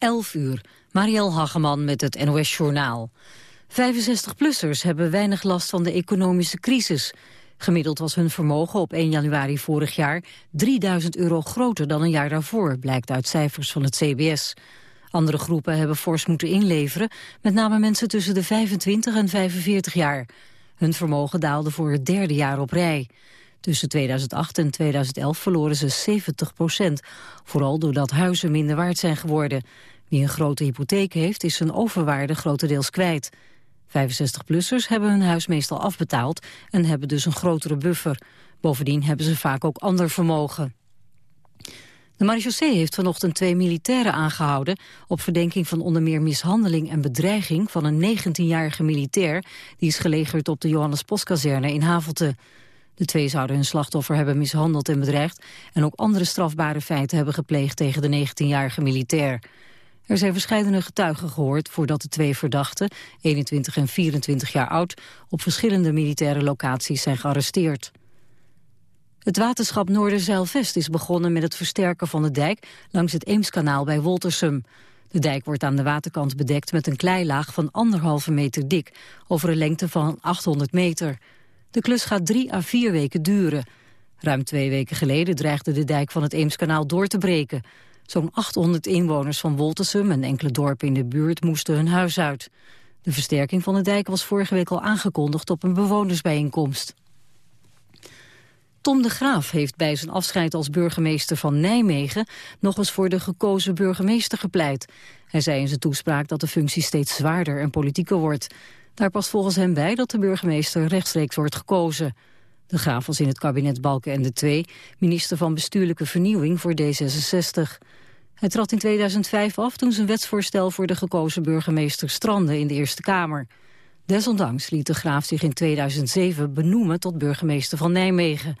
11 uur. Marielle Hageman met het NOS Journaal. 65-plussers hebben weinig last van de economische crisis. Gemiddeld was hun vermogen op 1 januari vorig jaar 3000 euro groter dan een jaar daarvoor, blijkt uit cijfers van het CBS. Andere groepen hebben fors moeten inleveren, met name mensen tussen de 25 en 45 jaar. Hun vermogen daalde voor het derde jaar op rij. Tussen 2008 en 2011 verloren ze 70 procent. Vooral doordat huizen minder waard zijn geworden. Wie een grote hypotheek heeft, is zijn overwaarde grotendeels kwijt. 65-plussers hebben hun huis meestal afbetaald en hebben dus een grotere buffer. Bovendien hebben ze vaak ook ander vermogen. De marechaussee heeft vanochtend twee militairen aangehouden... op verdenking van onder meer mishandeling en bedreiging... van een 19-jarige militair... die is gelegerd op de Johannes Postkazerne in Havelte. De twee zouden hun slachtoffer hebben mishandeld en bedreigd... en ook andere strafbare feiten hebben gepleegd tegen de 19-jarige militair. Er zijn verschillende getuigen gehoord voordat de twee verdachten, 21 en 24 jaar oud, op verschillende militaire locaties zijn gearresteerd. Het waterschap Noorderzeilvest is begonnen met het versterken van de dijk langs het Eemskanaal bij Woltersum. De dijk wordt aan de waterkant bedekt met een kleilaag van anderhalve meter dik, over een lengte van 800 meter. De klus gaat drie à vier weken duren. Ruim twee weken geleden dreigde de dijk van het Eemskanaal door te breken. Zo'n 800 inwoners van Woltersum en enkele dorpen in de buurt moesten hun huis uit. De versterking van de dijk was vorige week al aangekondigd op een bewonersbijeenkomst. Tom de Graaf heeft bij zijn afscheid als burgemeester van Nijmegen nog eens voor de gekozen burgemeester gepleit. Hij zei in zijn toespraak dat de functie steeds zwaarder en politieker wordt. Daar past volgens hem bij dat de burgemeester rechtstreeks wordt gekozen. De Graaf was in het kabinet Balken en de Twee minister van Bestuurlijke Vernieuwing voor D66. Hij trad in 2005 af toen zijn wetsvoorstel voor de gekozen burgemeester strandde in de Eerste Kamer. Desondanks liet de Graaf zich in 2007 benoemen tot burgemeester van Nijmegen.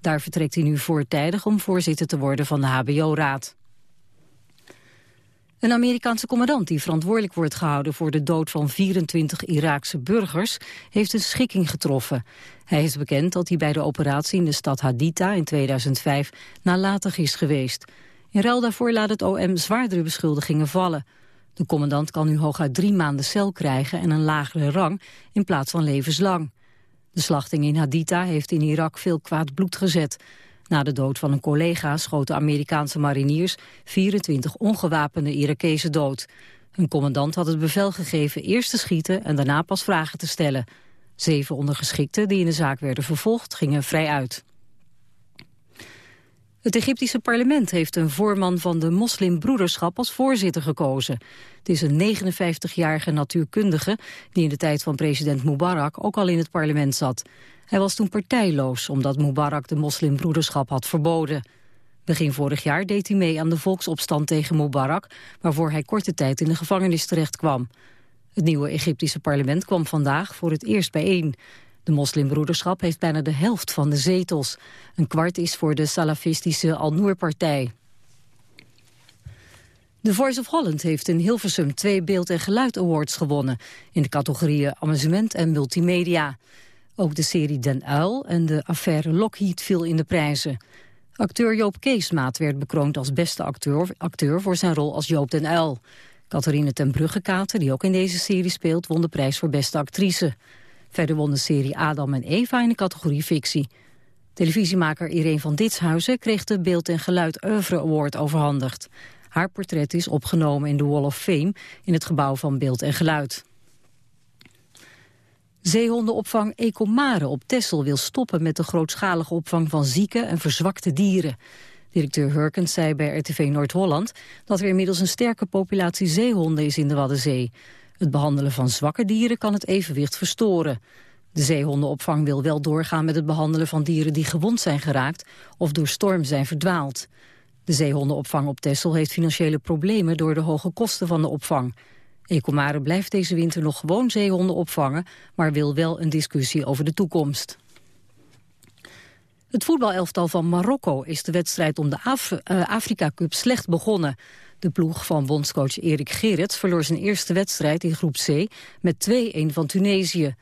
Daar vertrekt hij nu voortijdig om voorzitter te worden van de HBO-raad. Een Amerikaanse commandant die verantwoordelijk wordt gehouden voor de dood van 24 Iraakse burgers heeft een schikking getroffen. Hij is bekend dat hij bij de operatie in de stad Haditha in 2005 nalatig is geweest. In ruil daarvoor laat het OM zwaardere beschuldigingen vallen. De commandant kan nu hooguit drie maanden cel krijgen en een lagere rang in plaats van levenslang. De slachting in Haditha heeft in Irak veel kwaad bloed gezet. Na de dood van een collega schoten Amerikaanse mariniers 24 ongewapende Irakezen dood. Hun commandant had het bevel gegeven eerst te schieten en daarna pas vragen te stellen. Zeven ondergeschikten die in de zaak werden vervolgd gingen vrij uit. Het Egyptische parlement heeft een voorman van de moslimbroederschap als voorzitter gekozen. Het is een 59-jarige natuurkundige die in de tijd van president Mubarak ook al in het parlement zat. Hij was toen partijloos omdat Mubarak de moslimbroederschap had verboden. Begin vorig jaar deed hij mee aan de volksopstand tegen Mubarak... waarvoor hij korte tijd in de gevangenis terecht kwam. Het nieuwe Egyptische parlement kwam vandaag voor het eerst bijeen. De moslimbroederschap heeft bijna de helft van de zetels. Een kwart is voor de salafistische Al-Noor-partij. The Voice of Holland heeft in Hilversum twee beeld- en geluid awards gewonnen... in de categorieën amusement en multimedia. Ook de serie Den Uil en de affaire Lockheed viel in de prijzen. Acteur Joop Keesmaat werd bekroond als beste acteur, acteur voor zijn rol als Joop den Uil. Catharine ten Bruggekater, die ook in deze serie speelt, won de prijs voor beste actrice. Verder won de serie Adam en Eva in de categorie fictie. Televisiemaker Irene van Ditshuizen kreeg de Beeld en Geluid Oeuvre Award overhandigd. Haar portret is opgenomen in de Wall of Fame in het gebouw van Beeld en Geluid. Zeehondenopvang Ecomare op Texel wil stoppen met de grootschalige opvang van zieke en verzwakte dieren. Directeur Hurkens zei bij RTV Noord-Holland dat er inmiddels een sterke populatie zeehonden is in de Waddenzee. Het behandelen van zwakke dieren kan het evenwicht verstoren. De zeehondenopvang wil wel doorgaan met het behandelen van dieren die gewond zijn geraakt of door storm zijn verdwaald. De zeehondenopvang op Texel heeft financiële problemen door de hoge kosten van de opvang. Ecomare blijft deze winter nog gewoon zeehonden opvangen, maar wil wel een discussie over de toekomst. Het voetbalelftal van Marokko is de wedstrijd om de uh, Afrika Cup slecht begonnen. De ploeg van bondscoach Erik Gerrits verloor zijn eerste wedstrijd in groep C met 2-1 van Tunesië.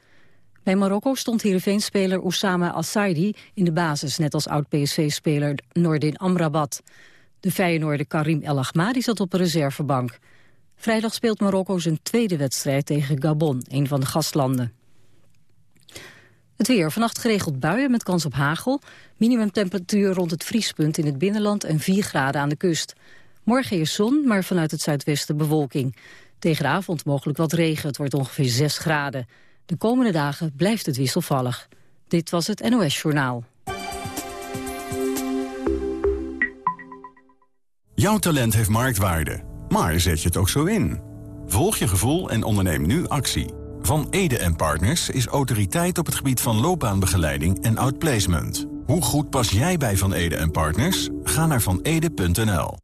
Bij Marokko stond Heerenveen-speler Oussama Assaidi in de basis, net als oud-PSV-speler Nordin Amrabat. De Feyenoorder Karim El Ahmadi zat op een reservebank. Vrijdag speelt Marokko zijn tweede wedstrijd tegen Gabon, een van de gastlanden. Het weer. Vannacht geregeld buien met kans op hagel. Minimumtemperatuur rond het vriespunt in het binnenland en 4 graden aan de kust. Morgen is zon, maar vanuit het zuidwesten bewolking. Tegen de avond mogelijk wat regen. Het wordt ongeveer 6 graden. De komende dagen blijft het wisselvallig. Dit was het NOS Journaal. Jouw talent heeft marktwaarde, maar zet je het ook zo in? Volg je gevoel en onderneem nu actie. Van Ede Partners is autoriteit op het gebied van loopbaanbegeleiding en outplacement. Hoe goed pas jij bij Van Ede Partners? Ga naar vanede.nl.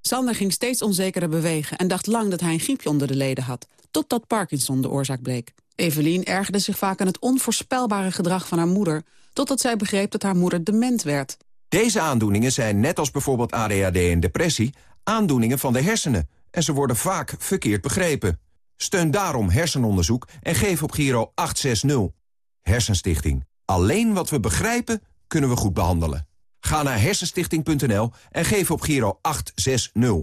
Sander ging steeds onzekerder bewegen en dacht lang dat hij een griepje onder de leden had. Totdat Parkinson de oorzaak bleek. Evelien ergerde zich vaak aan het onvoorspelbare gedrag van haar moeder... totdat zij begreep dat haar moeder dement werd. Deze aandoeningen zijn, net als bijvoorbeeld ADHD en depressie... aandoeningen van de hersenen en ze worden vaak verkeerd begrepen. Steun daarom hersenonderzoek en geef op Giro 860. Hersenstichting. Alleen wat we begrijpen, kunnen we goed behandelen. Ga naar hersenstichting.nl en geef op Giro 860.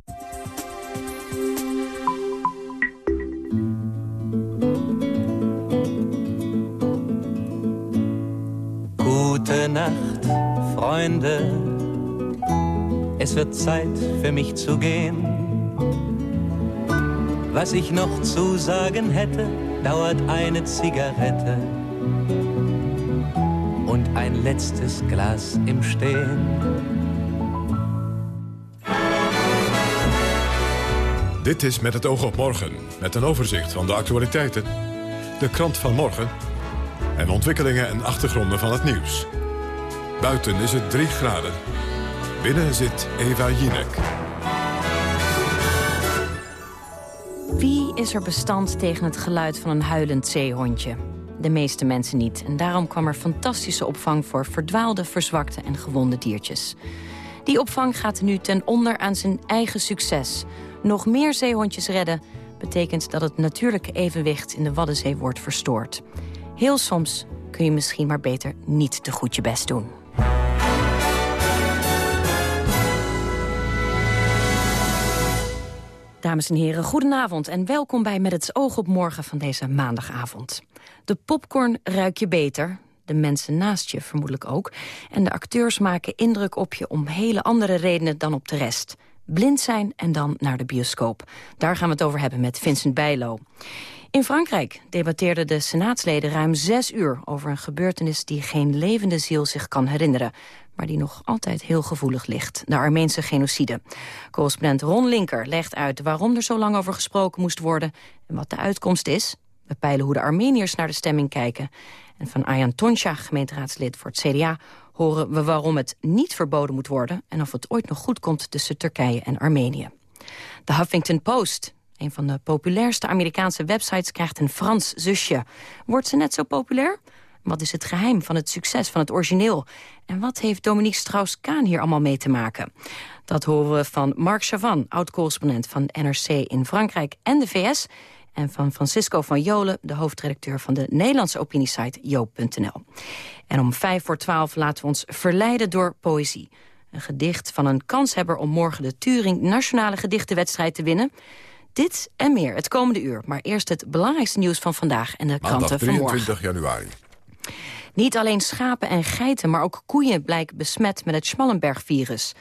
Gute Nacht. Es wird Zeit für mich zu gehen. Was ich noch zu sagen hätte, dauert eine Zigarette und ein letztes Glas im Stehen. Dit is Met het oog op morgen, met een overzicht van de actualiteiten, de krant van morgen en ontwikkelingen en achtergronden van het nieuws. Buiten is het 3 graden. Binnen zit Eva Jinek. Wie is er bestand tegen het geluid van een huilend zeehondje? De meeste mensen niet. En daarom kwam er fantastische opvang voor verdwaalde, verzwakte en gewonde diertjes. Die opvang gaat nu ten onder aan zijn eigen succes. Nog meer zeehondjes redden betekent dat het natuurlijke evenwicht in de Waddenzee wordt verstoord. Heel soms kun je misschien maar beter niet te goed je best doen. Dames en heren, goedenavond en welkom bij Met het oog op morgen van deze maandagavond. De popcorn ruik je beter, de mensen naast je vermoedelijk ook. En de acteurs maken indruk op je om hele andere redenen dan op de rest. Blind zijn en dan naar de bioscoop. Daar gaan we het over hebben met Vincent Bijlo. In Frankrijk debatteerden de senaatsleden ruim zes uur... over een gebeurtenis die geen levende ziel zich kan herinneren maar die nog altijd heel gevoelig ligt. De Armeense genocide. Correspondent Ron Linker legt uit waarom er zo lang over gesproken moest worden... en wat de uitkomst is. We peilen hoe de Armeniërs naar de stemming kijken. En van Ayan Tonsja, gemeenteraadslid voor het CDA... horen we waarom het niet verboden moet worden... en of het ooit nog goed komt tussen Turkije en Armenië. De Huffington Post, een van de populairste Amerikaanse websites... krijgt een Frans zusje. Wordt ze net zo populair? Wat is het geheim van het succes van het origineel? En wat heeft Dominique Strauss-Kaan hier allemaal mee te maken? Dat horen we van Mark Chavan, oud-correspondent van NRC in Frankrijk en de VS... en van Francisco van Jolen, de hoofdredacteur van de Nederlandse opiniesite joop.nl. En om vijf voor twaalf laten we ons verleiden door poëzie. Een gedicht van een kanshebber om morgen de Turing Nationale Gedichtenwedstrijd te winnen... Dit en meer het komende uur. Maar eerst het belangrijkste nieuws van vandaag en de kranten van morgen. 23 januari. Niet alleen schapen en geiten, maar ook koeien blijken besmet met het Schmallenberg-virus.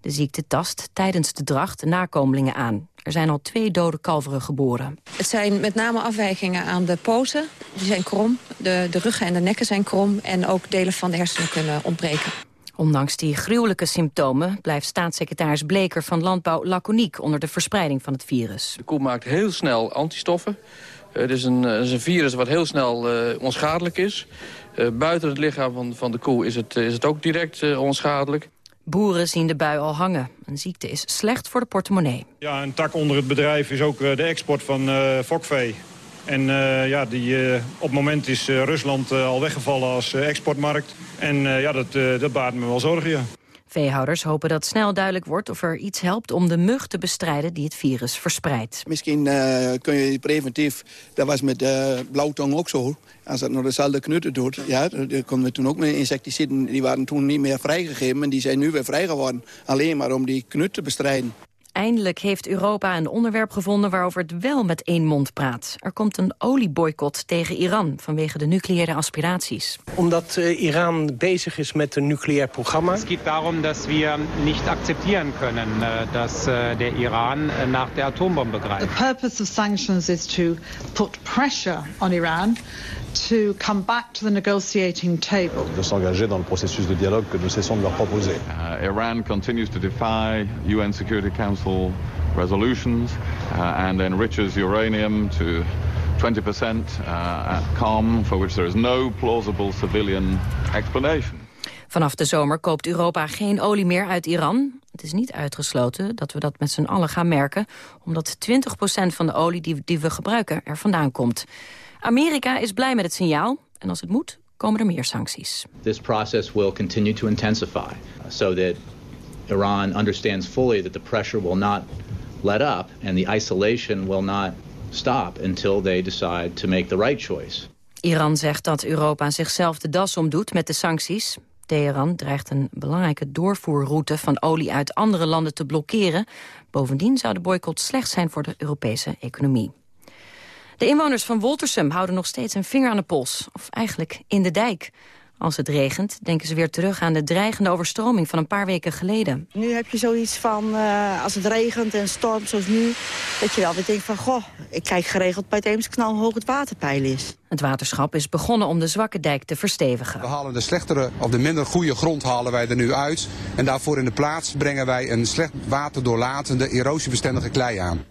De ziekte tast tijdens de dracht de nakomelingen aan. Er zijn al twee dode kalveren geboren. Het zijn met name afwijkingen aan de poten. Die zijn krom, de, de ruggen en de nekken zijn krom... en ook delen van de hersenen kunnen ontbreken. Ondanks die gruwelijke symptomen blijft staatssecretaris Bleker van Landbouw laconiek onder de verspreiding van het virus. De koe maakt heel snel antistoffen. Het is een, het is een virus wat heel snel uh, onschadelijk is. Uh, buiten het lichaam van, van de koe is het, is het ook direct uh, onschadelijk. Boeren zien de bui al hangen. Een ziekte is slecht voor de portemonnee. Ja, een tak onder het bedrijf is ook de export van uh, fokvee. En ja, die, op het moment is Rusland al weggevallen als exportmarkt. En ja, dat, dat baart me wel zorgen, ja. Veehouders hopen dat snel duidelijk wordt of er iets helpt om de mug te bestrijden die het virus verspreidt. Misschien uh, kun je preventief, dat was met uh, blauwtong ook zo, als dat nog dezelfde knutten doet, ja, dan konden we toen ook met insecticiden, die waren toen niet meer vrijgegeven, en die zijn nu weer vrij geworden. Alleen maar om die knut te bestrijden. Eindelijk heeft Europa een onderwerp gevonden waarover het wel met één mond praat. Er komt een olieboycott tegen Iran vanwege de nucleaire aspiraties. Omdat uh, Iran bezig is met een nucleair programma. Het gaat daarom dat we niet accepteren kunnen uh, dat uh, de Iran naar de atoombom grijpt. The purpose of sanctions is to put pressure on Iran to come back to the negotiating table. De s'engager dans le processus de dialogue que nous cessons de leur proposer. Uh, Iran continues to defy UN Security Council resolutions uh, and enriches uranium to 20% uh, at COM, for which there is no plausible civilian explanation. Vanaf de zomer koopt Europa geen olie meer uit Iran. Het is niet uitgesloten dat we dat met z'n allen gaan merken... omdat 20% van de olie die, die we gebruiken er vandaan komt. Amerika is blij met het signaal en als het moet komen er meer sancties. This process will continue to intensify so that Iran understands fully that the pressure will not let up and the isolation will not stop until they decide to make the right choice. Iran zegt dat Europa zichzelf de das omdoet met de sancties. Teheran dreigt een belangrijke doorvoerroute van olie uit andere landen te blokkeren. Bovendien zou de boycott slecht zijn voor de Europese economie. De inwoners van Woltersum houden nog steeds een vinger aan de pols. Of eigenlijk in de dijk. Als het regent, denken ze weer terug aan de dreigende overstroming van een paar weken geleden. Nu heb je zoiets van, uh, als het regent en stormt zoals nu... dat je wel weer denkt van, goh, ik kijk geregeld bij het Eemskanaal hoe hoog het waterpeil is. Het waterschap is begonnen om de zwakke dijk te verstevigen. We halen de slechtere of de minder goede grond halen wij er nu uit. En daarvoor in de plaats brengen wij een slecht waterdoorlatende, erosiebestendige klei aan.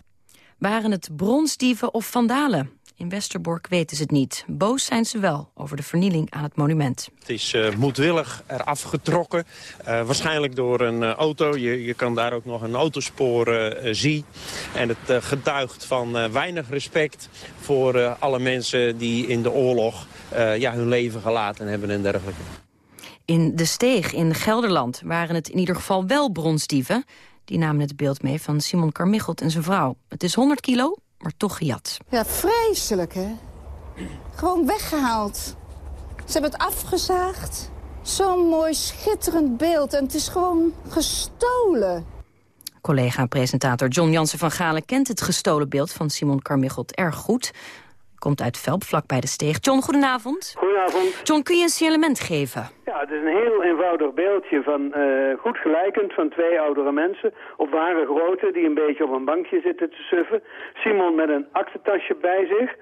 Waren het bronsdieven of vandalen? In Westerbork weten ze het niet. Boos zijn ze wel over de vernieling aan het monument. Het is uh, moedwillig eraf getrokken. Uh, waarschijnlijk door een uh, auto. Je, je kan daar ook nog een autospoor zien. En het getuigt van weinig respect voor alle mensen die in de oorlog ja, hun leven gelaten hebben en dergelijke. In de Steeg in Gelderland waren het in ieder geval wel bronsdieven. Die namen het beeld mee van Simon Carmichelt en zijn vrouw. Het is 100 kilo, maar toch gejat. Ja, vreselijk, hè? Gewoon weggehaald. Ze hebben het afgezaagd. Zo'n mooi, schitterend beeld. En het is gewoon gestolen. Collega-presentator John Jansen van Galen kent het gestolen beeld van Simon Carmichelt erg goed. Komt uit Velp, vlak bij de steeg. John, goedenavond. Goedenavond. John, kun je een signalement geven? Ja, het is een heel eenvoudig beeldje van uh, goed gelijkend van twee oudere mensen op ware grootte die een beetje op een bankje zitten te suffen. Simon met een aktentasje bij zich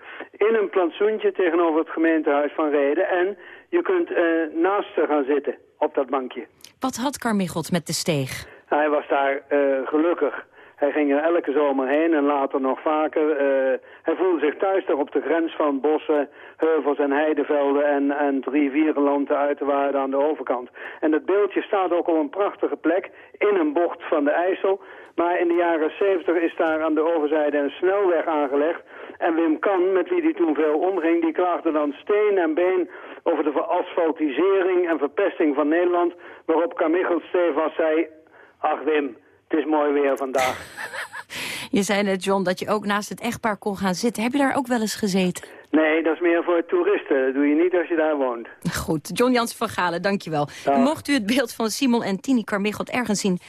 in een plantsoentje tegenover het gemeentehuis van Reden. En je kunt uh, naast ze gaan zitten op dat bankje. Wat had Carmichelt met de steeg? Hij was daar uh, gelukkig. Hij ging er elke zomer heen en later nog vaker. Uh, hij voelde zich thuis daar op de grens van bossen, heuvels en heidevelden en, en rivierenland de uiterwaarden aan de overkant. En dat beeldje staat ook op een prachtige plek in een bocht van de IJssel. Maar in de jaren 70 is daar aan de overzijde een snelweg aangelegd. En Wim Kan, met wie die toen veel omging, die klaagde dan steen en been over de verasfaltisering en verpesting van Nederland. Waarop Carmichael stevast zei, ach Wim, het is mooi weer vandaag. je zei net, John, dat je ook naast het echtpaar kon gaan zitten. Heb je daar ook wel eens gezeten? Nee, dat is meer voor toeristen. Dat doe je niet als je daar woont. Goed, John Jans van Galen, dankjewel. Mocht u het beeld van Simon en Tini Carmichelt ergens zien...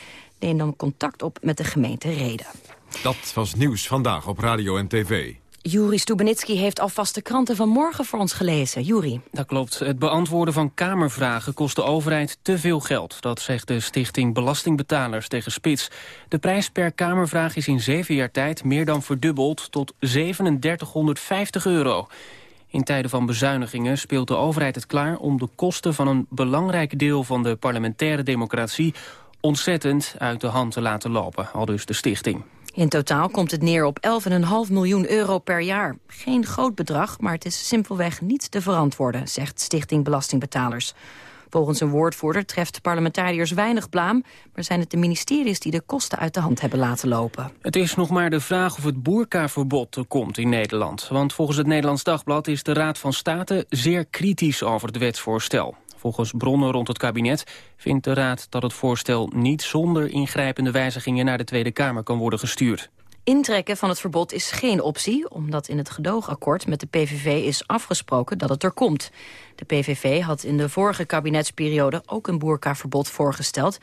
neem dan contact op met de gemeente Reden. Dat was Nieuws Vandaag op Radio en TV. Juri Stubenitski heeft alvast de kranten van morgen voor ons gelezen. Juri. Dat klopt. Het beantwoorden van Kamervragen kost de overheid te veel geld. Dat zegt de stichting Belastingbetalers tegen Spits. De prijs per Kamervraag is in zeven jaar tijd meer dan verdubbeld tot 3750 euro. In tijden van bezuinigingen speelt de overheid het klaar om de kosten van een belangrijk deel van de parlementaire democratie ontzettend uit de hand te laten lopen, al dus de stichting. In totaal komt het neer op 11,5 miljoen euro per jaar. Geen groot bedrag, maar het is simpelweg niet te verantwoorden, zegt Stichting Belastingbetalers. Volgens een woordvoerder treft parlementariërs weinig blaam... maar zijn het de ministeries die de kosten uit de hand hebben laten lopen. Het is nog maar de vraag of het boerkaverbod komt in Nederland. Want volgens het Nederlands Dagblad is de Raad van State zeer kritisch over het wetsvoorstel. Volgens bronnen rond het kabinet vindt de Raad dat het voorstel niet zonder ingrijpende wijzigingen naar de Tweede Kamer kan worden gestuurd. Intrekken van het verbod is geen optie, omdat in het gedoogakkoord met de PVV is afgesproken dat het er komt. De PVV had in de vorige kabinetsperiode ook een boerkaverbod voorgesteld,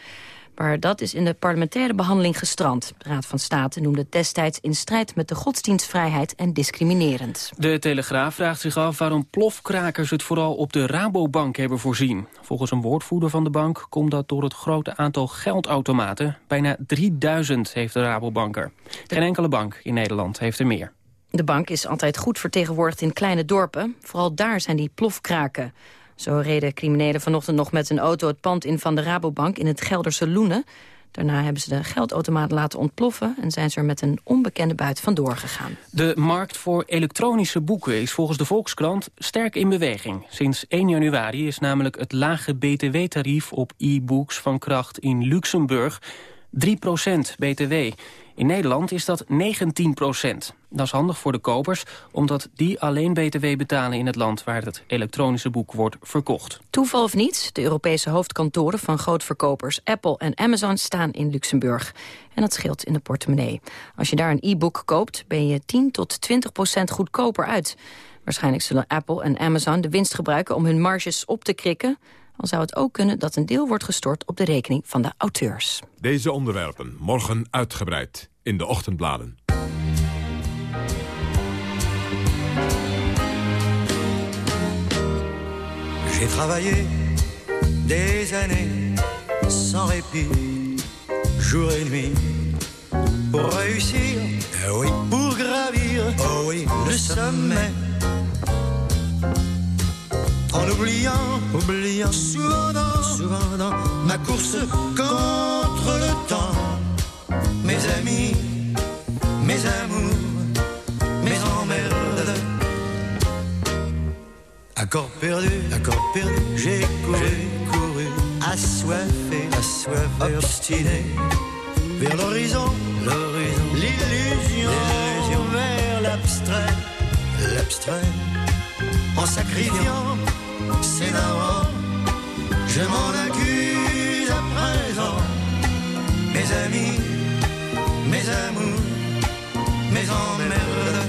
maar dat is in de parlementaire behandeling gestrand. De Raad van State noemde het destijds in strijd met de godsdienstvrijheid en discriminerend. De Telegraaf vraagt zich af waarom plofkrakers het vooral op de Rabobank hebben voorzien. Volgens een woordvoerder van de bank komt dat door het grote aantal geldautomaten. Bijna 3000 heeft de Rabobank er. Geen enkele bank in Nederland heeft er meer. De bank is altijd goed vertegenwoordigd in kleine dorpen. Vooral daar zijn die plofkraken. Zo reden criminelen vanochtend nog met een auto het pand in van de Rabobank in het Gelderse Loenen. Daarna hebben ze de geldautomaat laten ontploffen... en zijn ze er met een onbekende buit vandoor gegaan. De markt voor elektronische boeken is volgens de Volkskrant sterk in beweging. Sinds 1 januari is namelijk het lage btw-tarief op e-books van kracht in Luxemburg 3% btw. In Nederland is dat 19 procent. Dat is handig voor de kopers, omdat die alleen btw betalen in het land waar het elektronische boek wordt verkocht. Toeval of niet, de Europese hoofdkantoren van grootverkopers Apple en Amazon staan in Luxemburg. En dat scheelt in de portemonnee. Als je daar een e-book koopt, ben je 10 tot 20 procent goedkoper uit. Waarschijnlijk zullen Apple en Amazon de winst gebruiken om hun marges op te krikken dan zou het ook kunnen dat een deel wordt gestort op de rekening van de auteurs. Deze onderwerpen morgen uitgebreid in de ochtendbladen. J'ai travaillé des années sans répit, jour et nuit, pour réussir, eh oui, pour gravir, oh oui, le sommet en oubliant, oubliant souvent dans, souvent dans ma course contre le temps. Mes amis, mes amours, mes emmerdes. Accord perdu, accord perdu, j'ai couru, couru, assoiffé, assoiffé, obstiné, vers l'horizon, l'horizon, l'illusion, vers l'abstrait, l'abstrait, en sacrifiant c'est marrant, je m'en accuse à présent. Mes amis, mes amours, mes emmerdes.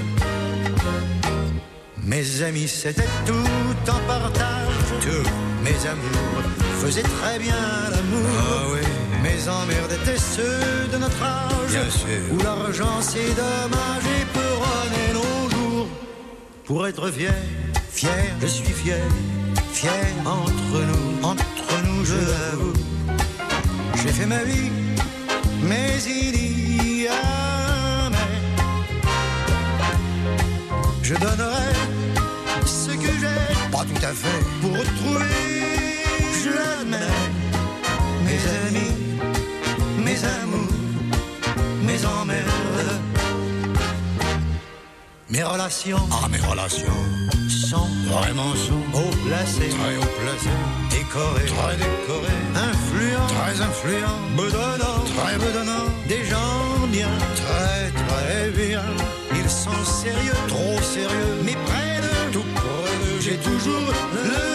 Mes amis, c'était tout en partage. Tout. Mes amours faisaient très bien l'amour. Ah oui. Mes emmerdes étaient ceux de notre âge. Bien sûr. Où l'argent c'est dommage et peut nos jours. Pour être fier, fier, je suis fier fier entre nous, entre nous, je l'avoue. J'ai fait ma vie, mais il y a mais. Je donnerai ce que j'ai, pas tout à fait, pour retrouver, je l'admets, mes amis, mes amours, mes emmerdes. Mes relations, ah mes relations sont vraiment sont haut placés, très haut placés, décorés, très décorés, influents, très influents, bedonnants, très bedonnants, des gens bien, très très bien. Ils sont sérieux, trop sérieux, mais près de tout près de j'ai toujours le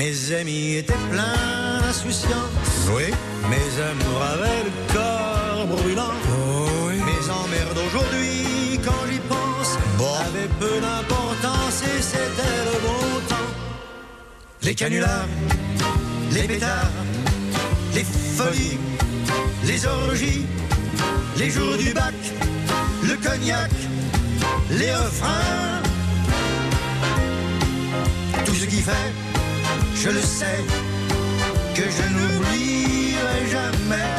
Mes amis étaient pleins d'insouciance. Oui. Mes amours avaient le corps brûlant. Oh oui. Mes emmerdes aujourd'hui, quand j'y pense, bon. avaient peu d'importance et c'était le bon temps. Les canulars, les pétards, les folies, les orgies, les jours du bac, le cognac, les refrains. Tout ce qui fait je le sais, que je n'oublierai jamais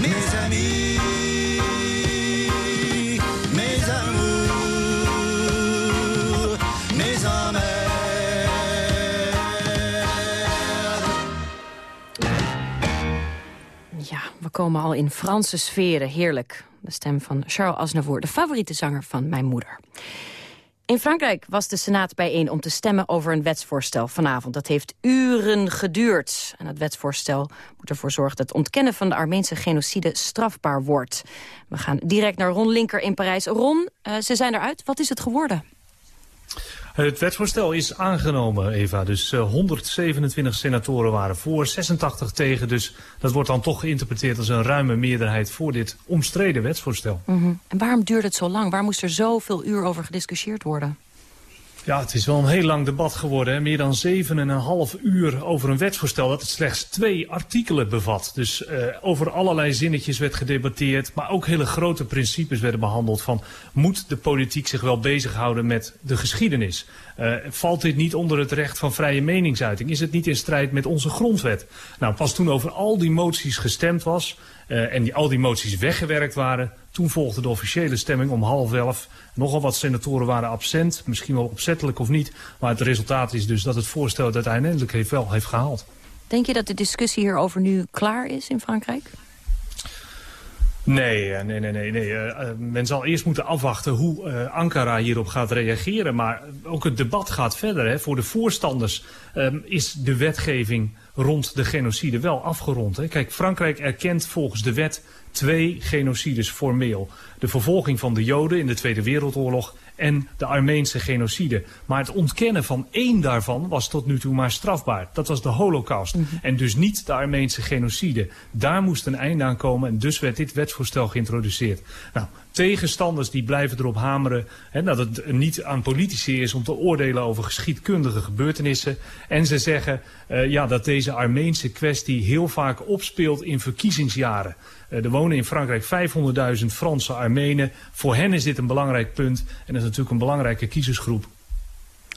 mes amis, mes amours, mes Ja, we komen al in Franse sferen. Heerlijk. De stem van Charles Aznavour, de favoriete zanger van mijn moeder. In Frankrijk was de Senaat bijeen om te stemmen over een wetsvoorstel vanavond. Dat heeft uren geduurd. En het wetsvoorstel moet ervoor zorgen dat het ontkennen van de Armeense genocide strafbaar wordt. We gaan direct naar Ron Linker in Parijs. Ron, uh, ze zijn eruit. Wat is het geworden? Het wetsvoorstel is aangenomen, Eva. Dus uh, 127 senatoren waren voor, 86 tegen. Dus dat wordt dan toch geïnterpreteerd als een ruime meerderheid voor dit omstreden wetsvoorstel. -hmm. En waarom duurt het zo lang? Waar moest er zoveel uur over gediscussieerd worden? Ja, het is wel een heel lang debat geworden. Meer dan 7,5 uur over een wetsvoorstel dat het slechts twee artikelen bevat. Dus uh, over allerlei zinnetjes werd gedebatteerd. Maar ook hele grote principes werden behandeld van... moet de politiek zich wel bezighouden met de geschiedenis? Uh, valt dit niet onder het recht van vrije meningsuiting? Is het niet in strijd met onze grondwet? Nou, pas toen over al die moties gestemd was... Uh, en die, al die moties weggewerkt waren... Toen volgde de officiële stemming om half elf. Nogal wat senatoren waren absent, misschien wel opzettelijk of niet. Maar het resultaat is dus dat het voorstel het uiteindelijk heeft wel heeft gehaald. Denk je dat de discussie hierover nu klaar is in Frankrijk? Nee, nee, nee, nee. nee. Uh, men zal eerst moeten afwachten hoe Ankara hierop gaat reageren. Maar ook het debat gaat verder. Hè. Voor de voorstanders um, is de wetgeving rond de genocide wel afgerond. Hè. Kijk, Frankrijk erkent volgens de wet twee genocides formeel. De vervolging van de Joden in de Tweede Wereldoorlog en de Armeense genocide. Maar het ontkennen van één daarvan was tot nu toe maar strafbaar. Dat was de holocaust. Mm -hmm. En dus niet de Armeense genocide. Daar moest een einde aan komen en dus werd dit wetsvoorstel geïntroduceerd. Nou, tegenstanders die blijven erop hameren hè, dat het niet aan politici is om te oordelen over geschiedkundige gebeurtenissen. En ze zeggen uh, ja, dat deze Armeense kwestie heel vaak opspeelt in verkiezingsjaren. Uh, er wonen in Frankrijk 500.000 Franse Armenen. Voor hen is dit een belangrijk punt en dat is natuurlijk een belangrijke kiezersgroep.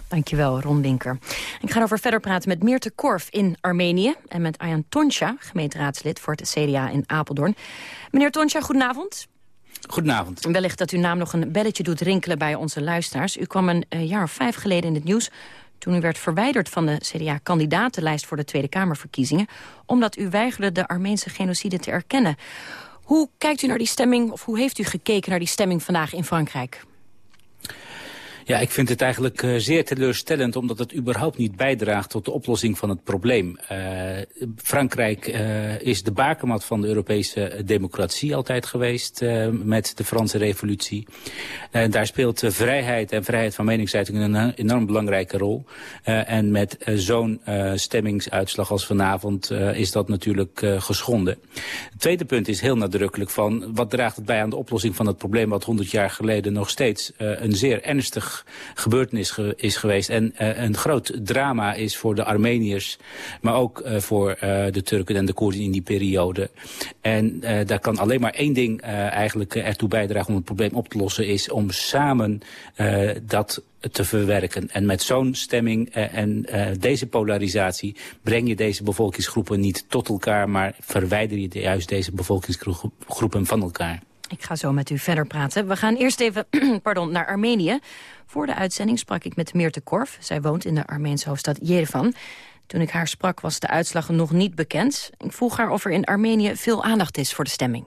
Dankjewel, Ron Linker. Ik ga over verder praten met Meerte Korf in Armenië... en met Ayan Tonsja, gemeenteraadslid voor het CDA in Apeldoorn. Meneer Tonsja, goedenavond. Goedenavond. Wellicht dat uw naam nog een belletje doet rinkelen bij onze luisteraars. U kwam een uh, jaar of vijf geleden in het nieuws toen u werd verwijderd van de CDA-kandidatenlijst voor de Tweede Kamerverkiezingen... omdat u weigerde de Armeense genocide te erkennen. Hoe kijkt u naar die stemming, of hoe heeft u gekeken naar die stemming vandaag in Frankrijk? Ja, ik vind het eigenlijk uh, zeer teleurstellend omdat het überhaupt niet bijdraagt tot de oplossing van het probleem. Uh, Frankrijk uh, is de bakermat van de Europese democratie altijd geweest met de Franse revolutie. Daar speelt vrijheid en vrijheid van meningsuiting een enorm belangrijke rol. en met zo'n stemmingsuitslag als vanavond is dat natuurlijk geschonden. Het tweede punt is heel nadrukkelijk van wat draagt het bij aan de oplossing van het probleem wat 100 jaar geleden nog steeds een zeer ernstig gebeurtenis ge is geweest. En uh, een groot drama is voor de Armeniërs, maar ook uh, voor uh, de Turken en de Koerden in die periode. En daar kan alleen maar één ding eigenlijk ertoe bijdragen om het probleem op te lossen, is om samen dat te verwerken. En met zo'n stemming en deze polarisatie breng je deze bevolkingsgroepen niet tot elkaar, maar verwijder je juist deze bevolkingsgroepen van elkaar. Ik ga zo met u verder praten. We gaan eerst even pardon, naar Armenië. Voor de uitzending sprak ik met Meerte Korf. Zij woont in de Armeense hoofdstad Yerevan. Toen ik haar sprak was de uitslag nog niet bekend. Ik vroeg haar of er in Armenië veel aandacht is voor de stemming.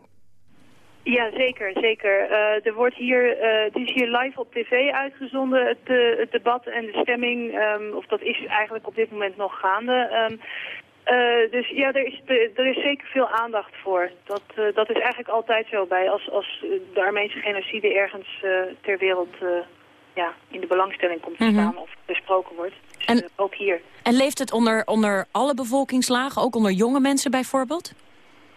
Ja, zeker, zeker. Uh, er wordt hier, uh, het is hier live op tv uitgezonden, het, het debat en de stemming. Um, of dat is eigenlijk op dit moment nog gaande. Um, Uh, dus ja, er is, er is zeker veel aandacht voor. Dat, uh, dat is eigenlijk altijd zo bij als, als de Armeense genocide ergens uh, ter wereld ja, in de belangstelling komt te staan mm -hmm. of besproken wordt. Dus, en, ook hier. En leeft het onder, onder alle bevolkingslagen, ook onder jonge mensen bijvoorbeeld?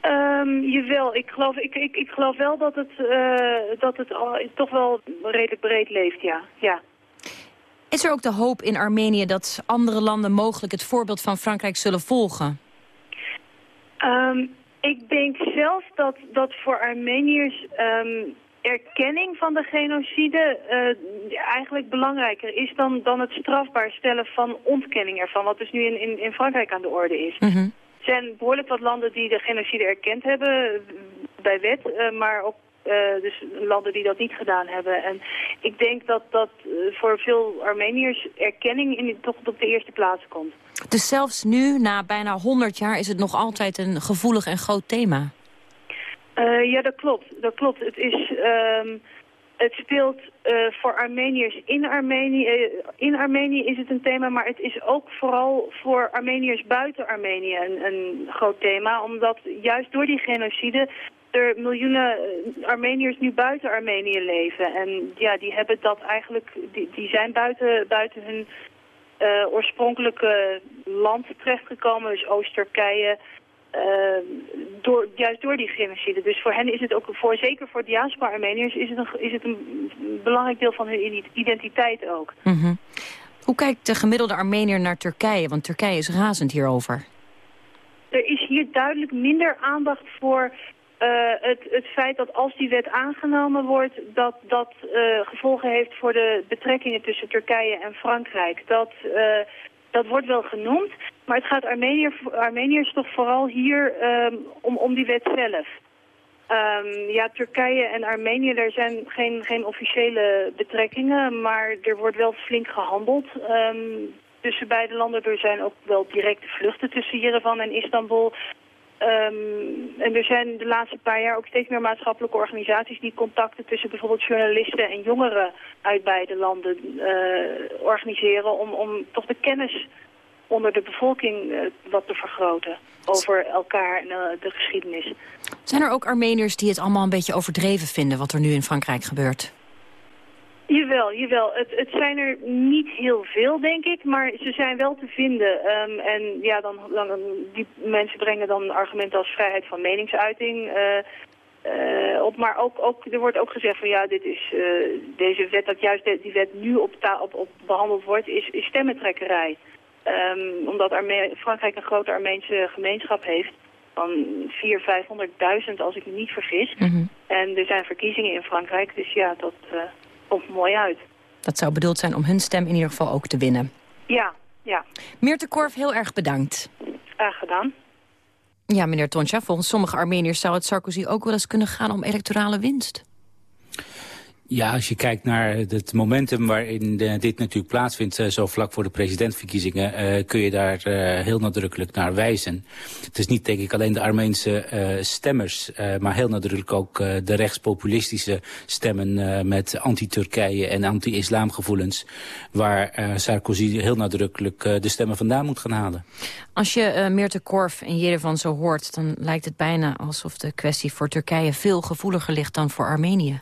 Um, jawel, ik geloof, ik, ik, ik geloof wel dat het, dat het al, toch wel redelijk breed leeft, ja. ja. Is er ook de hoop in Armenië dat andere landen mogelijk het voorbeeld van Frankrijk zullen volgen? Um, ik denk zelf dat, dat voor Armeniërs um, erkenning van de genocide uh, eigenlijk belangrijker is dan, dan het strafbaar stellen van ontkenning ervan, wat dus nu in, in, in Frankrijk aan de orde is. Mm -hmm. Er zijn behoorlijk wat landen die de genocide erkend hebben bij wet, uh, maar ook uh, dus landen die dat niet gedaan hebben. En ik denk dat dat uh, voor veel Armeniërs erkenning in, toch op de eerste plaats komt. Dus zelfs nu, na bijna 100 jaar, is het nog altijd een gevoelig en groot thema? Uh, ja, dat klopt. Dat klopt. Het is... Um, het speelt uh, voor Armeniërs in Armenië. In Armenië is het een thema, maar het is ook vooral voor Armeniërs buiten Armenië een, een groot thema. Omdat juist door die genocide er miljoenen Armeniërs nu buiten Armenië leven. En ja, die hebben dat eigenlijk, die, die zijn buiten, buiten hun uh, oorspronkelijke land terechtgekomen. Dus Oost-Turkije, uh, door, juist door die genocide. Dus voor hen is het ook, voor, zeker voor diaspora-Armeniërs, is, het een, is het een belangrijk deel van hun identiteit ook. Mm -hmm. Hoe kijkt de gemiddelde Armenier naar Turkije? Want Turkije is razend hierover. Er is hier duidelijk minder aandacht voor uh, het, het feit dat als die wet aangenomen wordt, dat dat uh, gevolgen heeft voor de betrekkingen tussen Turkije en Frankrijk. Dat, uh, dat wordt wel genoemd, maar het gaat Armeniër, Armeniërs toch vooral hier um, om, om die wet zelf. Um, ja, Turkije en Armenië, er zijn geen, geen officiële betrekkingen, maar er wordt wel flink gehandeld um, tussen beide landen. Er zijn ook wel directe vluchten tussen Yerevan en Istanbul. Um, en er zijn de laatste paar jaar ook steeds meer maatschappelijke organisaties die contacten tussen bijvoorbeeld journalisten en jongeren uit beide landen uh, organiseren om, om toch de kennis onder de bevolking uh, wat te vergroten over elkaar en uh, de geschiedenis. Zijn er ook Armeniërs die het allemaal een beetje overdreven vinden wat er nu in Frankrijk gebeurt? Jawel, jawel. Het, het zijn er niet heel veel, denk ik, maar ze zijn wel te vinden. Um, en ja, dan, dan, die mensen brengen dan argumenten als vrijheid van meningsuiting uh, uh, op. Maar ook, ook, er wordt ook gezegd van ja, dit is, uh, deze wet, dat juist die wet nu op, op, op behandeld wordt, is, is stemmentrekkerij. Um, omdat Arme Frankrijk een grote Armeense gemeenschap heeft van 400.000, 500.000 als ik me niet vergis. Mm -hmm. En er zijn verkiezingen in Frankrijk, dus ja, dat komt mooi uit. Dat zou bedoeld zijn om hun stem in ieder geval ook te winnen. Ja, ja. Meerte Korf, heel erg bedankt. Graag gedaan. Ja, meneer Tonsja, volgens sommige Armeniërs zou het Sarkozy ook wel eens kunnen gaan om electorale winst. Ja, als je kijkt naar het momentum waarin de, dit natuurlijk plaatsvindt... Uh, zo vlak voor de presidentverkiezingen... Uh, kun je daar heel nadrukkelijk naar wijzen. Het is niet, denk ik, alleen de Armeense stemmers... maar heel nadrukkelijk ook de rechtspopulistische stemmen... met anti-Turkije en anti-islamgevoelens... waar Sarkozy heel nadrukkelijk de stemmen vandaan moet gaan halen. Als je Meerte Korf en Jerevan zo hoort... dan lijkt het bijna alsof de kwestie voor Turkije veel gevoeliger ligt dan voor Armenië.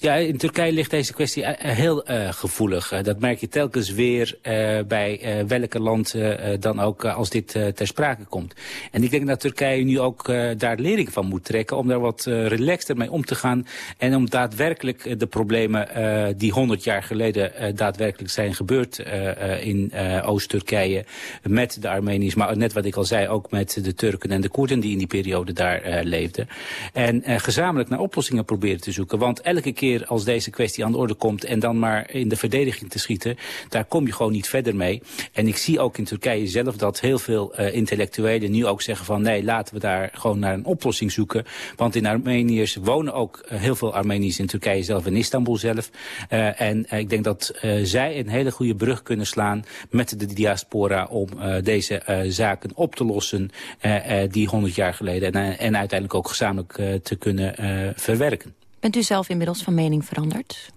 Ja, in Turkije ligt deze kwestie heel uh, gevoelig. Dat merk je telkens weer bij welke land dan ook als dit ter sprake komt. En ik denk dat Turkije nu ook daar lering van moet trekken... om daar wat relaxter mee om te gaan... en om daadwerkelijk de problemen die 100 jaar geleden daadwerkelijk zijn gebeurd... in Oost-Turkije met de Armeniërs... maar net wat ik al zei, ook met de Turken en de Koerden... die in die periode daar leefden. En gezamenlijk naar oplossingen proberen te zoeken. Want elke keer als deze kwestie aan de orde komt... en dan maar in de verdediging te schieten, daar kom je gewoon niet verder mee. En ik zie ook in Turkije zelf dat heel veel uh, intellectuelen nu ook zeggen van... nee, laten we daar gewoon naar een oplossing zoeken. Want in Armeniërs wonen ook uh, heel veel Armeniërs in Turkije zelf, in Istanbul zelf. Uh, en ik denk dat zij een hele goede brug kunnen slaan met de diaspora... om deze zaken op te lossen die 100 jaar geleden... en, en uiteindelijk ook gezamenlijk te kunnen verwerken. Bent u zelf inmiddels van mening veranderd?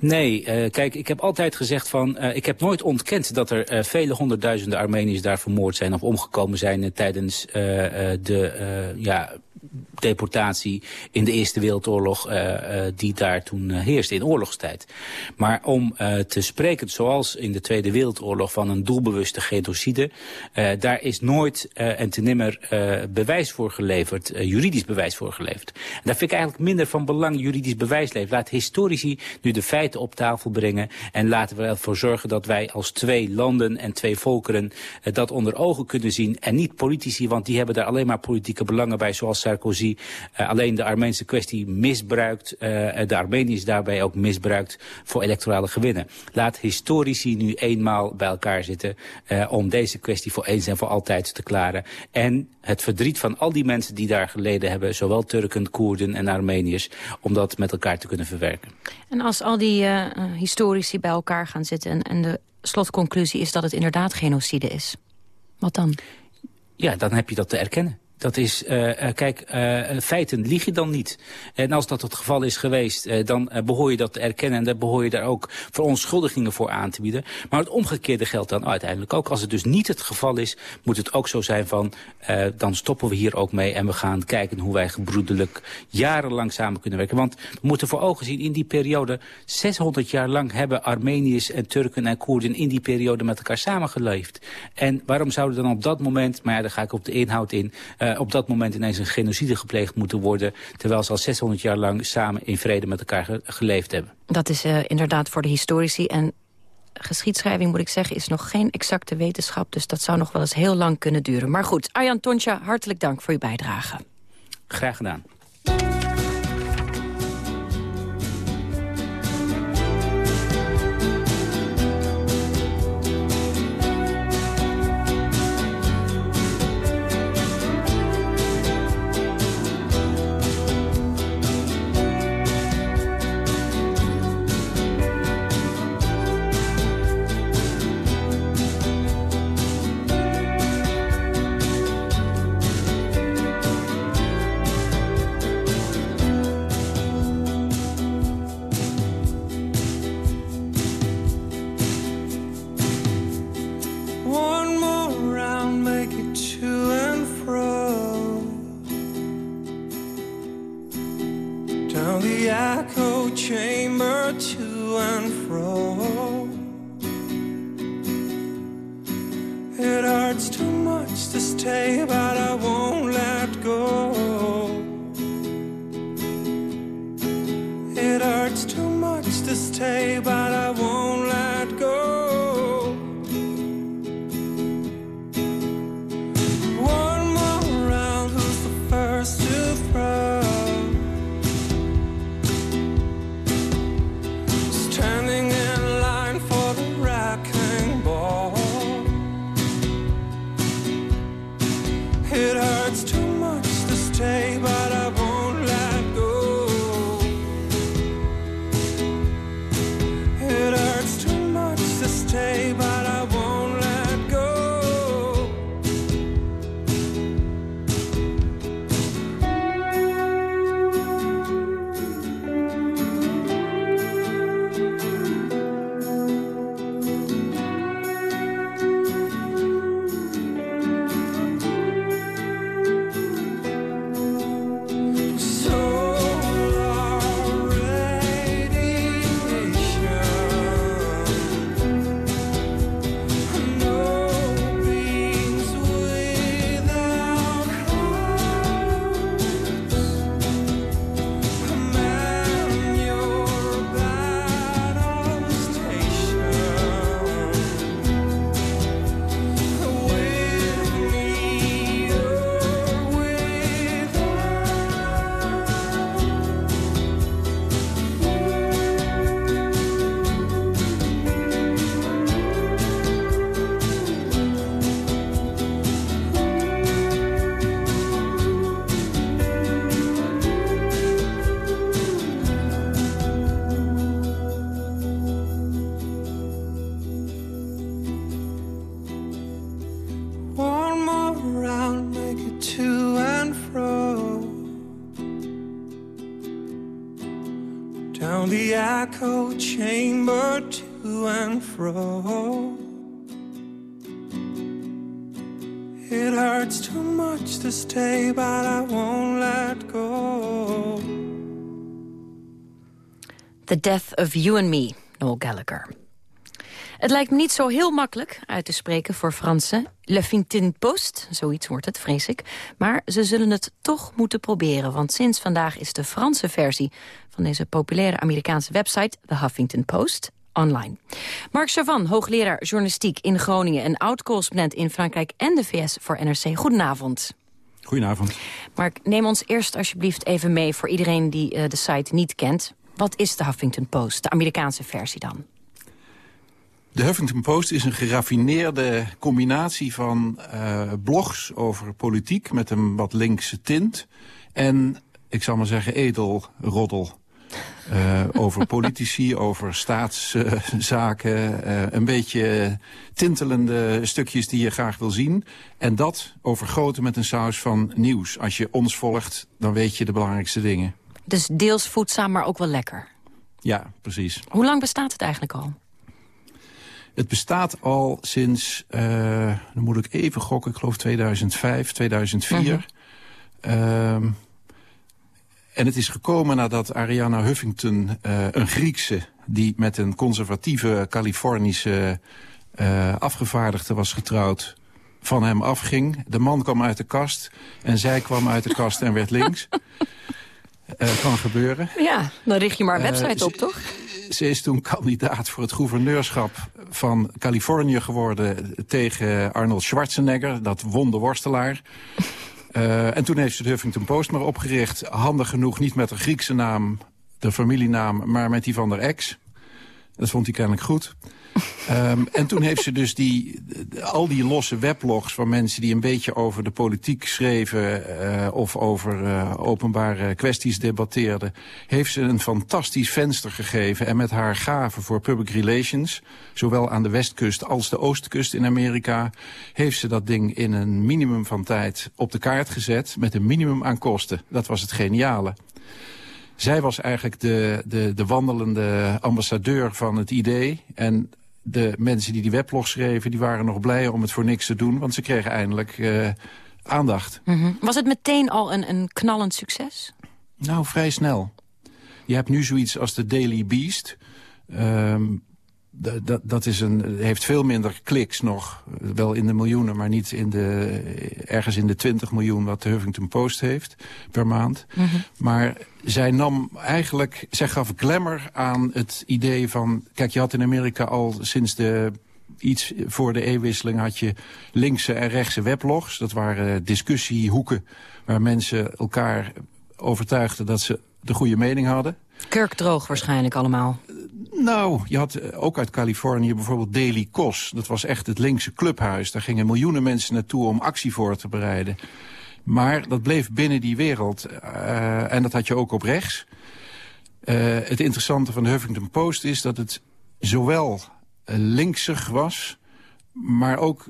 Nee, uh, kijk, ik heb altijd gezegd van... Uh, ik heb nooit ontkend dat er uh, vele honderdduizenden Armeniërs daar vermoord zijn... of omgekomen zijn tijdens de ja, deportatie in de Eerste Wereldoorlog uh, uh, die daar toen uh, heerste in oorlogstijd. Maar om te spreken zoals in de Tweede Wereldoorlog van een doelbewuste genocide, daar is nooit en te nimmer bewijs voor geleverd, juridisch bewijs voor geleverd. En daar vind ik eigenlijk minder van belang juridisch bewijs leveren. Laat historici nu de feiten op tafel brengen en laten we ervoor zorgen dat wij als twee landen en twee volkeren dat onder ogen kunnen zien en niet politici, want die hebben daar alleen maar politieke belangen bij, zoals Sarkozy uh, alleen de Armeense kwestie misbruikt, uh, de Armeniërs daarbij ook misbruikt voor electorale gewinnen. Laat historici nu eenmaal bij elkaar zitten uh, om deze kwestie voor eens en voor altijd te klaren. En het verdriet van al die mensen die daar geleden hebben, zowel Turken, Koerden en Armeniërs, om dat met elkaar te kunnen verwerken. En als al die uh, historici bij elkaar gaan zitten en, en de slotconclusie is dat het inderdaad genocide is, wat dan? Ja, dan heb je dat te erkennen. Dat is, uh, kijk, uh, feiten lieg je dan niet. En als dat het geval is geweest, uh, dan behoor je dat te erkennen... en dan behoor je daar ook verontschuldigingen voor aan te bieden. Maar het omgekeerde geldt dan uiteindelijk ook. Als het dus niet het geval is, moet het ook zo zijn van... dan stoppen we hier ook mee en we gaan kijken hoe wij gebroedelijk jarenlang samen kunnen werken. Want we moeten voor ogen zien, in die periode, 600 jaar lang... hebben Armeniërs en Turken en Koerden in die periode met elkaar samengeleefd. En waarom zouden dan op dat moment, maar ja, daar ga ik op de inhoud in... Uh, op dat moment ineens een genocide gepleegd moeten worden... terwijl ze al 600 jaar lang samen in vrede met elkaar ge geleefd hebben. Dat is uh, inderdaad voor de historici. En geschiedschrijving, moet ik zeggen, is nog geen exacte wetenschap. Dus dat zou nog wel eens heel lang kunnen duren. Maar goed, Arjan Tontja, hartelijk dank voor uw bijdrage. Graag gedaan. Stay, but I won't let go. The Death of You and Me, Noel Gallagher. Het lijkt me niet zo heel makkelijk uit te spreken voor Fransen. Le Fintin Post, zoiets wordt het, vrees ik. Maar ze zullen het toch moeten proberen... want sinds vandaag is de Franse versie van deze populaire Amerikaanse website... The Huffington Post online. Mark Chavan, hoogleraar journalistiek in Groningen... en oud-correspondent in Frankrijk en de VS voor NRC. Goedenavond. Goedenavond. Mark, neem ons eerst alsjeblieft even mee voor iedereen die uh, de site niet kent. Wat is de Huffington Post, de Amerikaanse versie dan? De Huffington Post is een geraffineerde combinatie van uh, blogs over politiek... met een wat linkse tint en, ik zal maar zeggen, edelroddel. Uh, over politici, over staatszaken. Uh, een beetje tintelende stukjes die je graag wil zien. En dat overgroten met een saus van nieuws. Als je ons volgt, dan weet je de belangrijkste dingen. Dus deels voedzaam, maar ook wel lekker. Ja, precies. Hoe lang bestaat het eigenlijk al? Het bestaat al sinds, uh, dan moet ik even gokken, ik geloof 2005, 2004. Mm -hmm. En het is gekomen nadat Ariana Huffington, uh, een Griekse... die met een conservatieve Californische uh, afgevaardigde was getrouwd... van hem afging. De man kwam uit de kast en zij kwam uit de kast en werd links. Uh, kan gebeuren. Ja, dan richt je maar een website op, toch? Ze is toen kandidaat voor het gouverneurschap van Californië geworden... tegen Arnold Schwarzenegger, dat won de worstelaar. Uh, en toen heeft ze de Huffington Post maar opgericht. Handig genoeg, niet met de Griekse naam, de familienaam, maar met die van haar ex. Dat vond hij kennelijk goed. Um, en toen heeft ze dus die, al die losse weblogs van mensen die een beetje over de politiek schreven... Uh, of over uh, openbare kwesties debatteerden... heeft ze een fantastisch venster gegeven. En met haar gave voor public relations, zowel aan de westkust als de oostkust in Amerika... heeft ze dat ding in een minimum van tijd op de kaart gezet... met een minimum aan kosten. Dat was het geniale. Zij was eigenlijk de, de, de wandelende ambassadeur van het idee. En de mensen die die weblog schreven, die waren nog blij om het voor niks te doen. Want ze kregen eindelijk uh, aandacht. Mm -hmm. Was het meteen al een, een knallend succes? Nou, vrij snel. Je hebt nu zoiets als de Daily Beast. Um, dat, dat is een, heeft veel minder kliks nog. Wel in de miljoenen, maar niet in de, ergens in de 20 miljoen... wat de Huffington Post heeft per maand. Mm -hmm. Maar zij nam eigenlijk, zij gaf glamour aan het idee van... Kijk, je had in Amerika al sinds de iets voor de eeuwwisseling had je linkse en rechtse weblogs. Dat waren discussiehoeken waar mensen elkaar overtuigden dat ze de goede mening hadden. Kurkdroog waarschijnlijk allemaal. Nou, je had ook uit Californië bijvoorbeeld Daily Kos. Dat was echt het linkse clubhuis. Daar gingen miljoenen mensen naartoe om actie voor te bereiden. Maar dat bleef binnen die wereld. Uh, en dat had je ook op rechts. Uh, het interessante van de Huffington Post is dat het zowel linksig was maar ook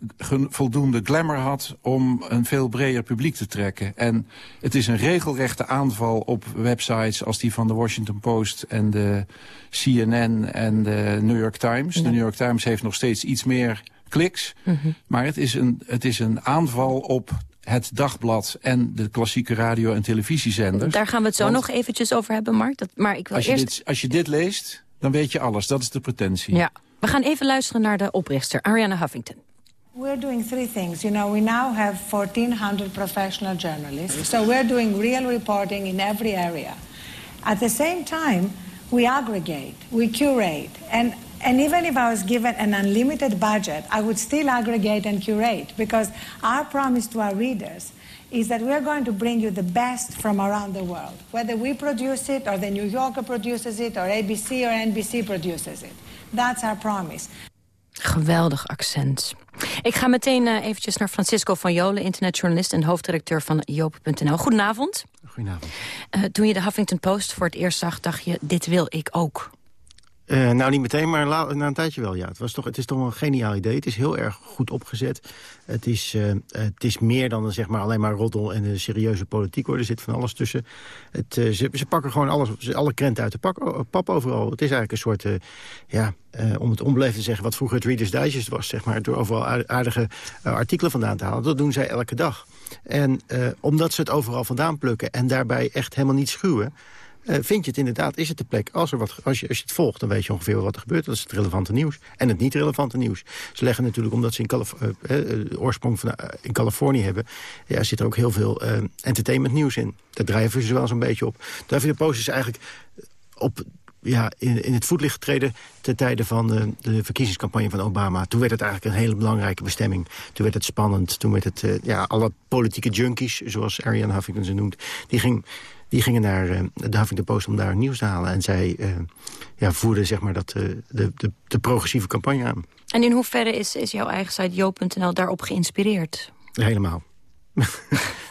voldoende glamour had om een veel breder publiek te trekken. En het is een regelrechte aanval op websites als die van de Washington Post en de CNN en de New York Times. Ja. De New York Times heeft nog steeds iets meer kliks, mm -hmm. maar het is, een, het is een aanval op het dagblad en de klassieke radio- en televisiezenders. Daar gaan we het zo Want, nog eventjes over hebben, Mark. Dat, maar ik wil als, je eerst... dit, als je dit leest, dan weet je alles. Dat is de pretentie. Ja. We gaan even luisteren naar de oprichter, Ariana Huffington. We're doing three things. You know, we now have 1,400 professional journalists. So we're doing real reporting in every area. At the same time, we aggregate, we curate. And, and even if I was given an unlimited budget, I would still aggregate and curate because our promise to our readers is that we're going to bring you the best from around the world. Whether we produce it, or the New Yorker produces it, or ABC or NBC produces it. That's our promise. Geweldig accent. Ik ga meteen uh, eventjes naar Francisco van Jolen, internetjournalist en hoofdredacteur van Joop.nl. Goedenavond. Goedenavond. Uh, toen je de Huffington Post voor het eerst zag, dacht je, dit wil ik ook. Uh, nou, niet meteen, maar na een tijdje wel, ja. Het, was toch, het is toch een geniaal idee. Het is heel erg goed opgezet. Het is, uh, het is meer dan zeg maar, alleen maar roddel en de serieuze politiek. Hoor. Er zit van alles tussen. Het, ze, ze, pakken gewoon alles, alle krenten uit de pak, pap overal. Het is eigenlijk een soort, ja, om het onbeleefd te zeggen... wat vroeger het Reader's Digest was, zeg maar... door overal aardige artikelen vandaan te halen. Dat doen zij elke dag. En omdat ze het overal vandaan plukken en daarbij echt helemaal niet schuwen... Uh, vind je het inderdaad, is het de plek. Als, er wat, als, je, als je het volgt, dan weet je ongeveer wat er gebeurt. Dat is het relevante nieuws. En het niet relevante nieuws. Ze leggen natuurlijk, omdat ze in Calif uh, uh, oorsprong van, in Californië hebben... Ja, zit er ook heel veel entertainment nieuws in. Daar drijven ze wel zo'n beetje op. De Huffington Post is eigenlijk op ja, in, in het voetlicht getreden ten tijde van de, de, verkiezingscampagne van Obama. Toen werd het eigenlijk een hele belangrijke bestemming. Toen werd het spannend. Toen werd het, ja, alle politieke junkies, zoals Ariane Huffington ze noemt... die, ging, die gingen naar uh, de Huffington Post om daar nieuws te halen. En zij uh, ja, voerden zeg maar, dat, de, de, de progressieve campagne aan. En in hoeverre is, is jouw eigen site Joop.nl daarop geïnspireerd? Helemaal.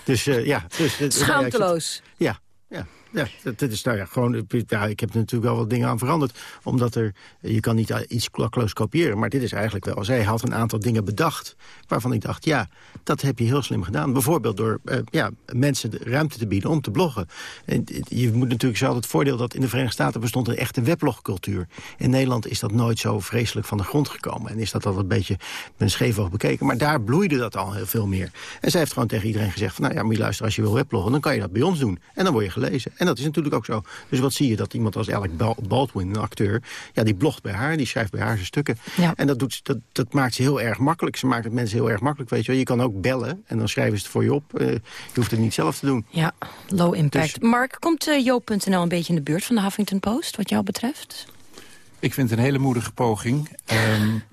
dus ja. Dus, Schaamteloos. Ja, ja. Ja, dat, is nou ja, gewoon, ik heb er natuurlijk wel wat dingen aan veranderd. Omdat er, je kan niet iets klakloos kopiëren. Maar dit is eigenlijk wel, zij had een aantal dingen bedacht... waarvan ik dacht, ja, dat heb je heel slim gedaan. Bijvoorbeeld door uh, ja, mensen de ruimte te bieden om te bloggen. En je moet natuurlijk zelf het voordeel dat in de Verenigde Staten bestond een echte weblogcultuur. In Nederland is dat nooit zo vreselijk van de grond gekomen. En is dat al een beetje met een scheef oog bekeken. Maar daar bloeide dat al heel veel meer. En zij heeft gewoon tegen iedereen gezegd van... nou ja, moet je luisteren, als je wil webloggen, dan kan je dat bij ons doen. En dan word je gelezen. En dat is natuurlijk ook zo. Dus wat zie je? Dat iemand als Alec Baldwin, een acteur... ja, die blogt bij haar, die schrijft bij haar zijn stukken. Ja. En dat, doet, dat, dat maakt ze heel erg makkelijk. Ze maakt het mensen heel erg makkelijk, weet je wel. Je kan ook bellen en dan schrijven ze het voor je op. Uh, je hoeft het niet zelf te doen. Ja, low impact. Dus... Mark, komt uh, Joop.nl een beetje in de buurt van de Huffington Post, wat jou betreft? Ik vind het een hele moedige poging. Um,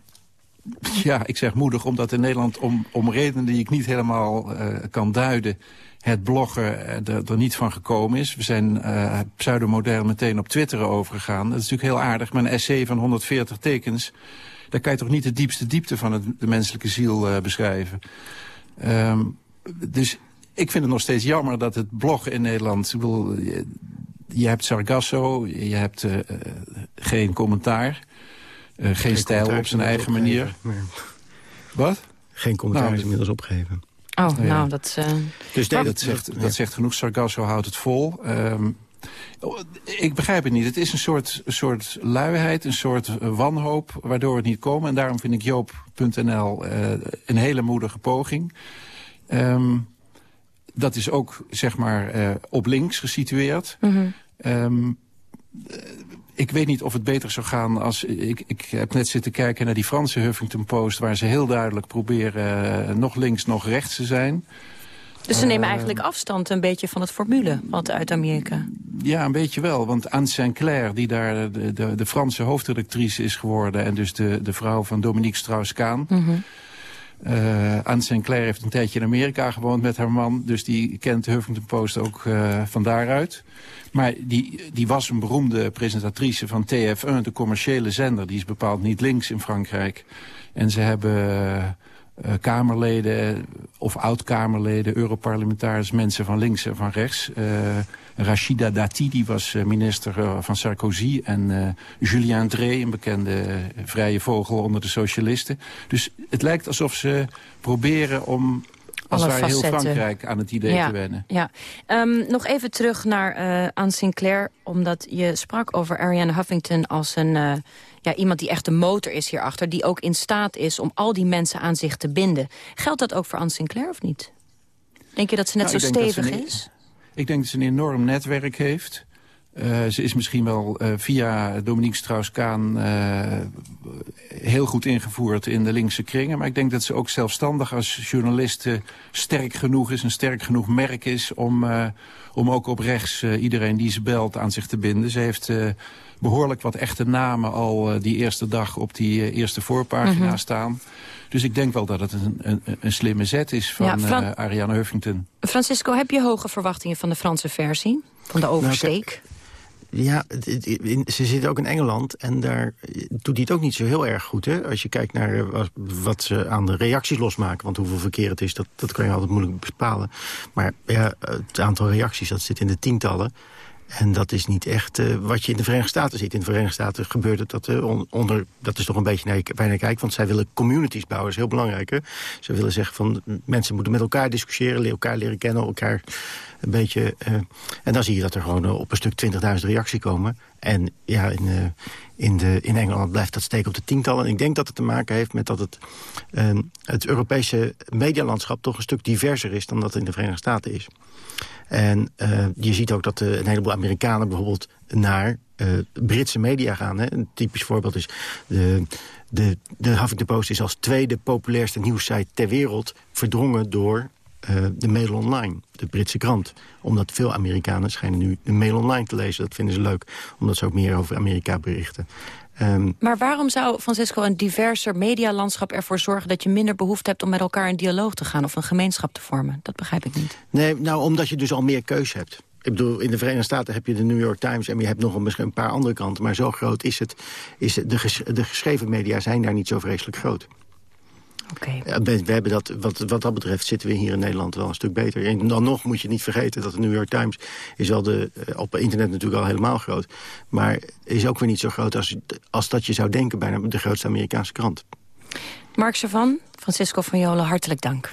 ja, ik zeg moedig omdat in Nederland om, om redenen die ik niet helemaal uh, kan duiden het bloggen er, er, niet van gekomen is. We zijn uh, pseudomodern meteen op Twitter overgegaan. Dat is natuurlijk heel aardig, maar een essay van 140 tekens... daar kan je toch niet de diepste diepte van het, de menselijke ziel beschrijven. Um, dus ik vind het nog steeds jammer dat het bloggen in Nederland... Je, je hebt Sargasso, je hebt geen commentaar... geen, geen stijl op zijn eigen manier. Wat? Geen commentaar nou, is inmiddels opgegeven. Oh, nou, dat... Uh... Dus nee, dat, zegt, dat zegt genoeg. Sargasso houdt het vol. Um, ik begrijp het niet. Het is een soort, soort luiheid, een soort wanhoop... waardoor we het niet komen. En daarom vind ik Joop.nl uh, een hele moedige poging. Um, dat is ook, zeg maar, uh, op links gesitueerd. Mm -hmm. um, ik weet niet of het beter zou gaan als... Ik, ik heb net zitten kijken naar die Franse Huffington Post... waar ze heel duidelijk proberen uh, nog links, nog rechts te zijn. Dus ze nemen uh, eigenlijk afstand een beetje van het formule wat uit Amerika. Ja, een beetje wel. Want Anne Sinclair, die daar de, de, de Franse hoofdredactrice is geworden... en dus de, de vrouw van Dominique Strauss-Kaan... Mm -hmm. Uh, Anne Sinclair heeft een tijdje in Amerika gewoond met haar man. Dus die kent Huffington Post ook uh, van daaruit. Maar die, die was een beroemde presentatrice van TF1, de commerciële zender. Die is bepaald niet links in Frankrijk. En ze hebben Kamerleden of oud-Kamerleden, Europarlementariërs, mensen van links en van rechts. Uh, Rachida Dati, die was minister van Sarkozy. En uh, Julien Drey, een bekende vrije vogel onder de socialisten. Dus het lijkt alsof ze proberen om als Alle heel Frankrijk aan het idee ja, te wennen. Ja. Um, nog even terug naar uh, aan Sinclair, omdat je sprak over Ariane Huffington als een... Uh, ja, iemand die echt de motor is hierachter, die ook in staat is om al die mensen aan zich te binden. Geldt dat ook voor Anne Sinclair of niet? Denk je dat ze net nou, zo stevig een, is? Ik denk dat ze een enorm netwerk heeft. Uh, ze is misschien wel uh, via Dominique Strauss-Kaan uh, heel goed ingevoerd in de linkse kringen. Maar ik denk dat ze ook zelfstandig als journalist sterk genoeg is, een sterk genoeg merk is om, om ook op rechts iedereen die ze belt aan zich te binden. Ze heeft behoorlijk wat echte namen al die eerste dag op die eerste voorpagina mm -hmm. staan. Dus ik denk wel dat het een, een, een slimme zet is van ja, Fran Ariane Huffington. Francisco, heb je hoge verwachtingen van de Franse versie? Van de oversteek? Nou, ja, ze zit ook in Engeland en daar doet hij het ook niet zo heel erg goed. Hè? Als je kijkt naar eh, wat ze aan de reacties losmaken. Want hoeveel verkeer het is, dat, dat kan je altijd moeilijk bepalen. Maar ja, het aantal reacties, dat zit in de tientallen. En dat is niet echt uh, wat je in de Verenigde Staten ziet. In de Verenigde Staten gebeurt het dat onder... Dat is toch een beetje bijna kijk, want zij willen communities bouwen. Dat is heel belangrijk. Hè? Ze willen zeggen van mensen moeten met elkaar discussiëren... elkaar leren kennen, elkaar een beetje... Uh, en dan zie je dat er gewoon op een stuk 20.000 reacties komen. En ja, in, in, de, in Engeland blijft dat steken op de tientallen. En ik denk dat het te maken heeft met dat het, het Europese medialandschap... toch een stuk diverser is dan dat in de Verenigde Staten is. En je ziet ook dat een heleboel Amerikanen bijvoorbeeld naar Britse media gaan. Hè. Een typisch voorbeeld is de, de, de Huffington Post is als tweede populairste nieuwssite ter wereld verdrongen door de Mail Online, de Britse krant. Omdat veel Amerikanen schijnen nu de Mail Online te lezen. Dat vinden ze leuk, omdat ze ook meer over Amerika berichten. Um, maar waarom zou, Francesco, een diverser medialandschap ervoor zorgen... dat je minder behoefte hebt om met elkaar in dialoog te gaan... of een gemeenschap te vormen? Dat begrijp ik niet. Nee, nou, omdat je dus al meer keus hebt. Ik bedoel, in de Verenigde Staten heb je de New York Times... en je hebt nog een, misschien een paar andere kanten. Maar zo groot is het. Is de, ges, de geschreven media zijn daar niet zo vreselijk groot. We, we hebben dat, wat, wat dat betreft zitten we hier in Nederland wel een stuk beter. En dan nog moet je niet vergeten dat de New York Times... is al de, eh, op internet natuurlijk al helemaal groot. Maar is ook weer niet zo groot als, als dat je zou denken... bijna de grootste Amerikaanse krant. Mark Savan, Francisco van Jolen, hartelijk dank.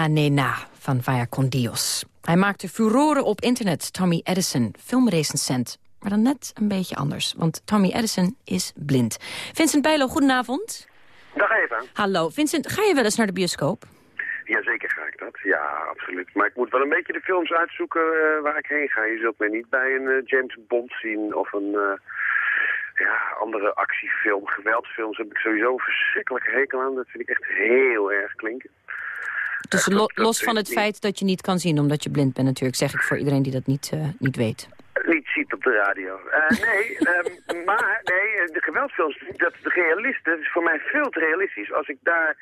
Na Nee Na van Vaya con Dios. Hij maakte furoren op internet, Tommy Edison, filmrecensent. Maar dan net een beetje anders, want Tommy Edison is blind. Vincent Bijlo, goedenavond. Dag even. Hallo. Vincent, ga je wel eens naar de bioscoop? Jazeker ga ik dat. Ja, absoluut. Maar ik moet wel een beetje de films uitzoeken eh, waar ik heen ga. Je zult mij niet bij een eh, James Bond zien of een eh, ja, andere actiefilm. Geweldsfilms heb ik sowieso een verschrikkelijke hekel aan. Dat vind ik echt heel erg klinken. Dus lo- los van het feit dat je niet kan zien omdat je blind bent natuurlijk... zeg ik voor iedereen die dat niet, eh, niet weet. Niet ziet op de radio. Eh, nee, ehm, maar nee, de geweldsfilms, dat de realisten, is voor mij veel te realistisch. Als ik daar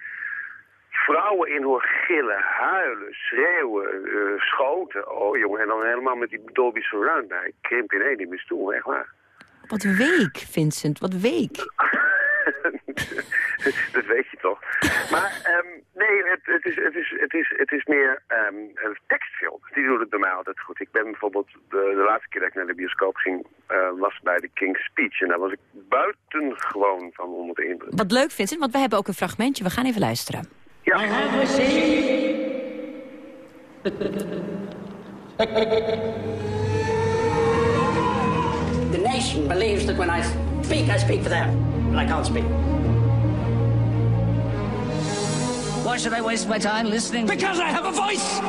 vrouwen in hoor gillen, huilen, schreeuwen, eh, schoten. Oh jongen, en dan helemaal met die Dolby Surround bij. Ik krimp in één in mijn stoel, echt waar. Wat week, Vincent, wat week. dat weet je toch. Maar ehm, nee, het, het, is, het, is, het, is, het is meer ehm, een tekstfilm. Die doet het bij mij altijd goed. Ik ben bijvoorbeeld, de, de laatste keer dat ik naar de bioscoop ging, eh, was bij de King's Speech. En daar was ik buitengewoon van onder de indruk. Wat leuk, Vincent, want wij hebben ook een fragmentje. We gaan even luisteren. Ja. The nation believes that when I speak, I speak for them, but I can't speak. Why should I waste my time listening? Because I have a voice!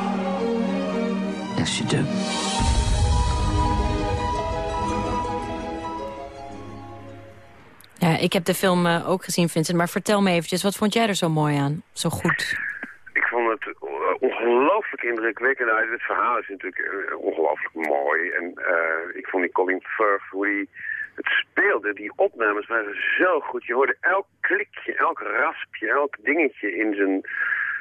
Yes, you do. Ja, ik heb de film eh, ook gezien, Vincent. Maar vertel me eventjes, wat vond jij er zo mooi aan? Zo goed? Ik vond het eh, ongelooflijk indrukwekkend uit. Het verhaal is natuurlijk eh, ongelooflijk mooi. En eh, ik vond die Colin Firth, hoe hij het speelde, die opnames waren zo goed. Je hoorde elk klikje, elk raspje, elk dingetje in zijn,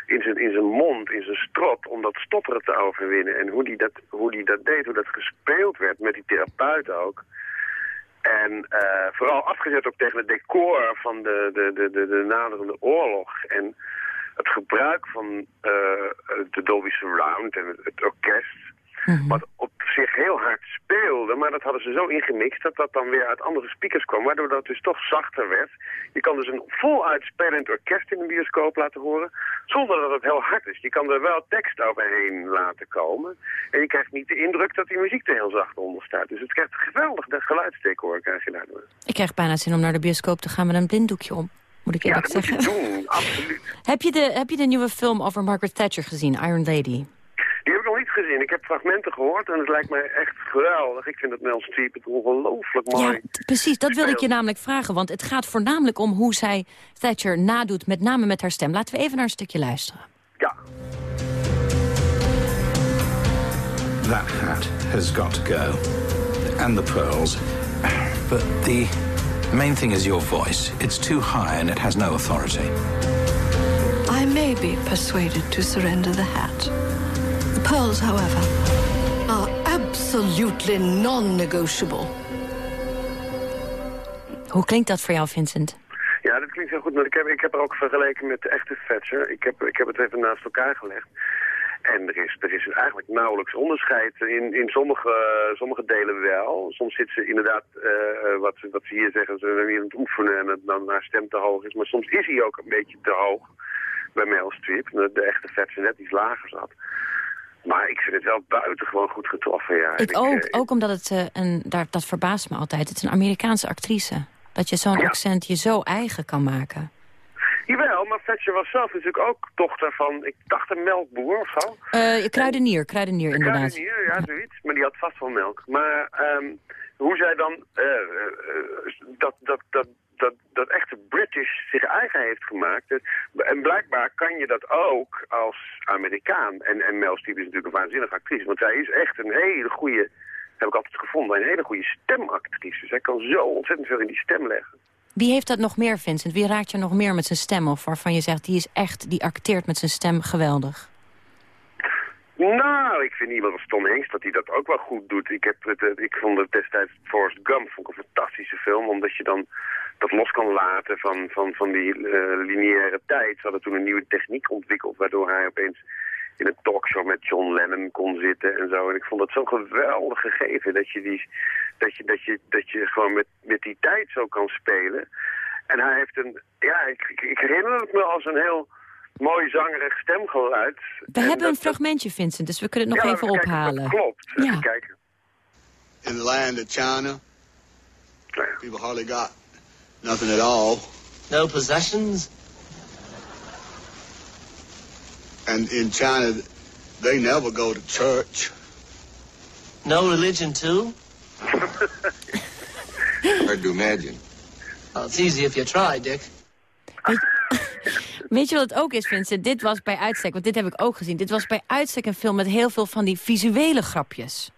in zijn, in zijn mond, in zijn strot, om dat stotteren te overwinnen. En hoe die dat, hoe die dat deed, hoe dat gespeeld werd, met die therapeut ook. En uh, vooral afgezet ook tegen het decor van de, de, de, de, de naderende oorlog. En het gebruik van uh, de Dolby Surround en het, het Mhm. Wat op zich heel hard speelde, maar dat hadden ze zo ingemixt dat dat dan weer uit andere speakers kwam, waardoor dat dus toch zachter werd. Je kan dus een voluit spelend orkest in een bioscoop laten horen, zonder dat het heel hard is. Je kan er wel tekst overheen laten komen en je krijgt niet de indruk dat die muziek er heel zacht onder staat. Dus het krijgt geweldig dat geluidsdecor krijg je daardoor. Ik krijg bijna zin om naar de bioscoop te gaan met een blinddoekje om. Moet ik Ja, eerlijk dat moet je zeggen. doen, absoluut. Heb je, de, heb je de nieuwe film over Margaret Thatcher gezien, Iron Lady? Die heb ik nog niet gezien. Ik heb fragmenten gehoord en het lijkt mij echt geweldig. Ik vind dat Mel Streep het ongelooflijk mooi. Ja, precies. Dat wilde ik je namelijk vragen. Want het gaat voornamelijk om hoe zij Thatcher nadoet, met name met haar stem. Laten we even naar een stukje luisteren. That hat has got to go. And the pearls. But the main thing is your voice. It's too high and it has no authority. I may be persuaded to surrender the hat. Pearls, however, are absolutely non-negotiable. Hoe klinkt dat voor jou, Vincent? Ja, dat klinkt heel goed. Maar ik heb, ik heb er ook vergeleken met de echte Thatcher. Ik heb, ik heb het even naast elkaar gelegd. En er is, er is eigenlijk nauwelijks onderscheid. In, in sommige, sommige delen wel. Soms zit ze inderdaad, eh, wat, ze- wat ze hier zeggen, ze zijn weer aan het oefenen en het, dan haar stem te hoog is. Maar soms is hij ook een beetje te hoog bij Meryl Streep. De, de echte Thatcher net iets lager zat. Maar ik vind het wel buitengewoon goed getroffen, ja. Ik ook, eh, ook omdat het, eh, een, daar, dat verbaast me altijd. Het is een Amerikaanse actrice. Dat je zo'n accent je zo eigen kan maken. Jawel, maar Thatcher was zelf natuurlijk ook dochter van, ik dacht een melkboer of zo. Eh kruidenier, kruidenier inderdaad. Kruidenier, ja, zoiets. Maar die had vast wel melk. Maar ehm, hoe zij dan dat, dat, dat, dat, dat echte British zich eigen heeft gemaakt. En blijkbaar kan je dat ook als Amerikaan. En, en Mel Streep is natuurlijk een waanzinnige actrice. Want zij is echt een hele goede, heb ik altijd gevonden, een hele goede stemactrice. Zij kan zo ontzettend veel in die stem leggen. Wie heeft dat nog meer, Vincent? Wie raakt je nog meer met zijn stem? Of waarvan je zegt, die is echt, die acteert met zijn stem geweldig? Nou, ik vind iemand als Tom Hanks dat hij dat ook wel goed doet. Ik, heb het, eh, ik vond het destijds Forrest Gump vond een fantastische film, omdat je dan dat los kan laten van, van, van die eh, lineaire tijd. Ze hadden toen een nieuwe techniek ontwikkeld, waardoor hij opeens in een talkshow met John Lennon kon zitten en zo. En ik vond dat zo geweldig gegeven, dat je, die, dat je, dat je, dat je gewoon met, met die tijd zo kan spelen. En hij heeft een, ja, ik, ik herinner het me als een heel mooi zangerig stemgeluid. We hebben een fragmentje, Vincent, dus we kunnen het nog Ja, even dat ophalen. klopt. Ja. Even kijken. In the land of China, people hardly got nothing at all. No possessions? And in China, they never go to church. No religion, too? Hard to imagine. Well, it's easy if you try, Dick. Weet je wat het ook is, Vincent? Dit was bij uitstek, want dit heb ik ook gezien. Dit was bij uitstek een film met heel veel van die visuele grapjes.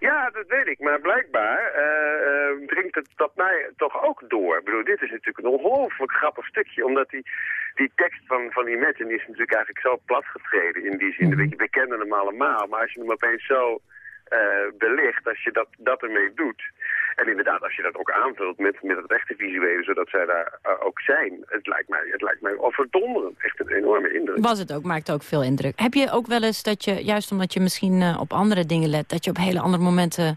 Ja, dat weet ik. Maar blijkbaar eh, dringt het dat mij toch ook door. Ik bedoel, dit is natuurlijk een ongelooflijk grappig stukje. Omdat die, die tekst van, van Imagine is natuurlijk eigenlijk zo platgetreden in die zin. Weet je, We kennen hem allemaal. Maar als je hem opeens zo belicht, als je dat, dat ermee doet... En inderdaad, als je dat ook aanvult met, met het echte visuele, zodat zij daar eh, ook zijn. Het lijkt mij, het lijkt mij overdonderend. Echt een enorme indruk. Was het ook, maakt ook veel indruk. Heb je ook wel eens dat je, juist omdat je misschien eh, op andere dingen let... dat je op hele andere momenten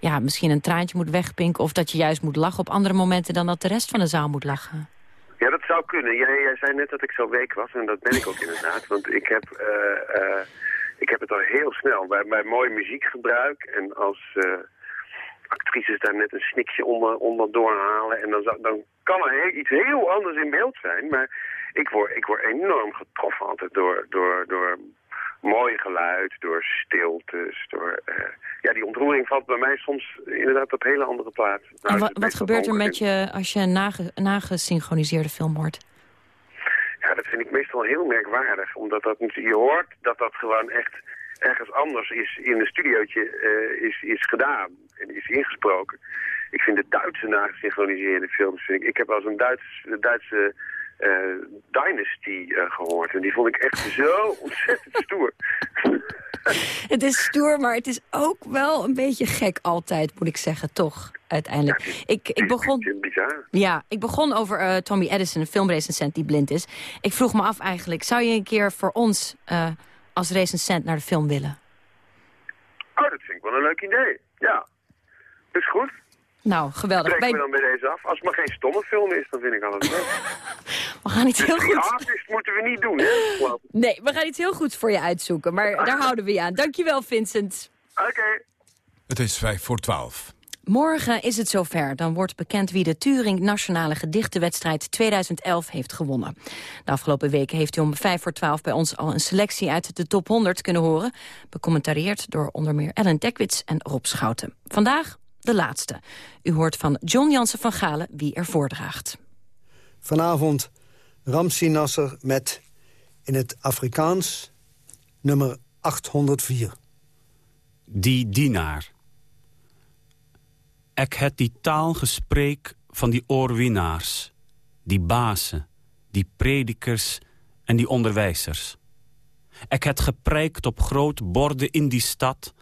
ja, misschien een traantje moet wegpinken... of dat je juist moet lachen op andere momenten dan dat de rest van de zaal moet lachen? Ja, dat zou kunnen. Jij, jij zei net dat ik zo week was en dat ben ik ook inderdaad. Want ik heb, eh, eh, ik heb het al heel snel bij, bij mooi muziekgebruik en als eh, actrices daar net een snikje onder, onder doorhalen. En dan, dan kan er heel- iets heel anders in beeld zijn. Maar ik word, ik word enorm getroffen altijd door, door, door mooi geluid, door stiltes. Door, eh, ja, die ontroering valt bij mij soms inderdaad op hele andere. Nou, en is wat meestal gebeurt er met je als je een nage, nagesynchroniseerde film hoort? Ja, dat vind ik meestal heel merkwaardig. Omdat dat, je hoort dat dat gewoon echt ergens anders is in een studiootje uh, is, is gedaan en is ingesproken. Ik vind de Duitse nagesynchroniseerde films, vind ik, ik heb wel een Duits, Duitse Dynasty uh, gehoord en die vond ik echt zo ontzettend stoer. het is stoer, maar het is ook wel een beetje gek altijd, moet ik zeggen, toch? Uiteindelijk. Ja, ik, ik begon, bizar. Ja, ik begon over uh, Tommy Edison, een filmrecensent die blind is. Ik vroeg me af eigenlijk, zou je een keer voor ons uh, als recensent naar de film willen? Oh, dat vind ik wel een leuk idee. Ja, is goed. Nou, geweldig. Spreek me dan bij deze af. Als het maar geen stomme film is, dan vind ik alles leuk. we gaan iets heel goed... artist moeten we niet doen, hè? Nee, we gaan iets heel goeds voor je uitzoeken. Maar daar houden we je aan. Dankjewel, Vincent. Oké. Het is vijf voor twaalf. Morgen is het zover. Dan wordt bekend wie de Turing Nationale Gedichtenwedstrijd 2011 heeft gewonnen. De afgelopen weken heeft u om 5 voor 12 bij ons al een selectie uit de top 100 kunnen horen. Becommentarieerd door onder meer Ellen Dekwits en Rob Schouten. Vandaag de laatste. U hoort van John Jansen van Galen wie er voordraagt. Vanavond Ramsi Nasser met in het Afrikaans nummer 804. Die dienaar. Ik het die taalgesprek van die oorwinnaars, die bazen, die predikers en die onderwijzers. Ik het gepreikt op groot borden in die stad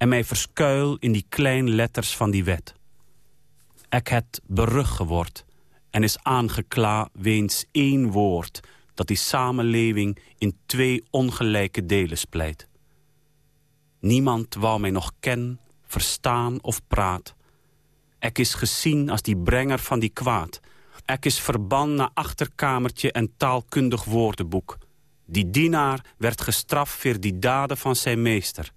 en mij verskuil in die klein letters van die wet. Ik het berug geword en is aangekla weens één woord dat die samenleving in twee ongelijke delen splijt. Niemand wou mij nog ken, verstaan of praat. Ik is gezien als die brenger van die kwaad. Ik is verban naar achterkamertje en taalkundig woordenboek. Die dienaar werd gestraft voor die daden van zijn meester.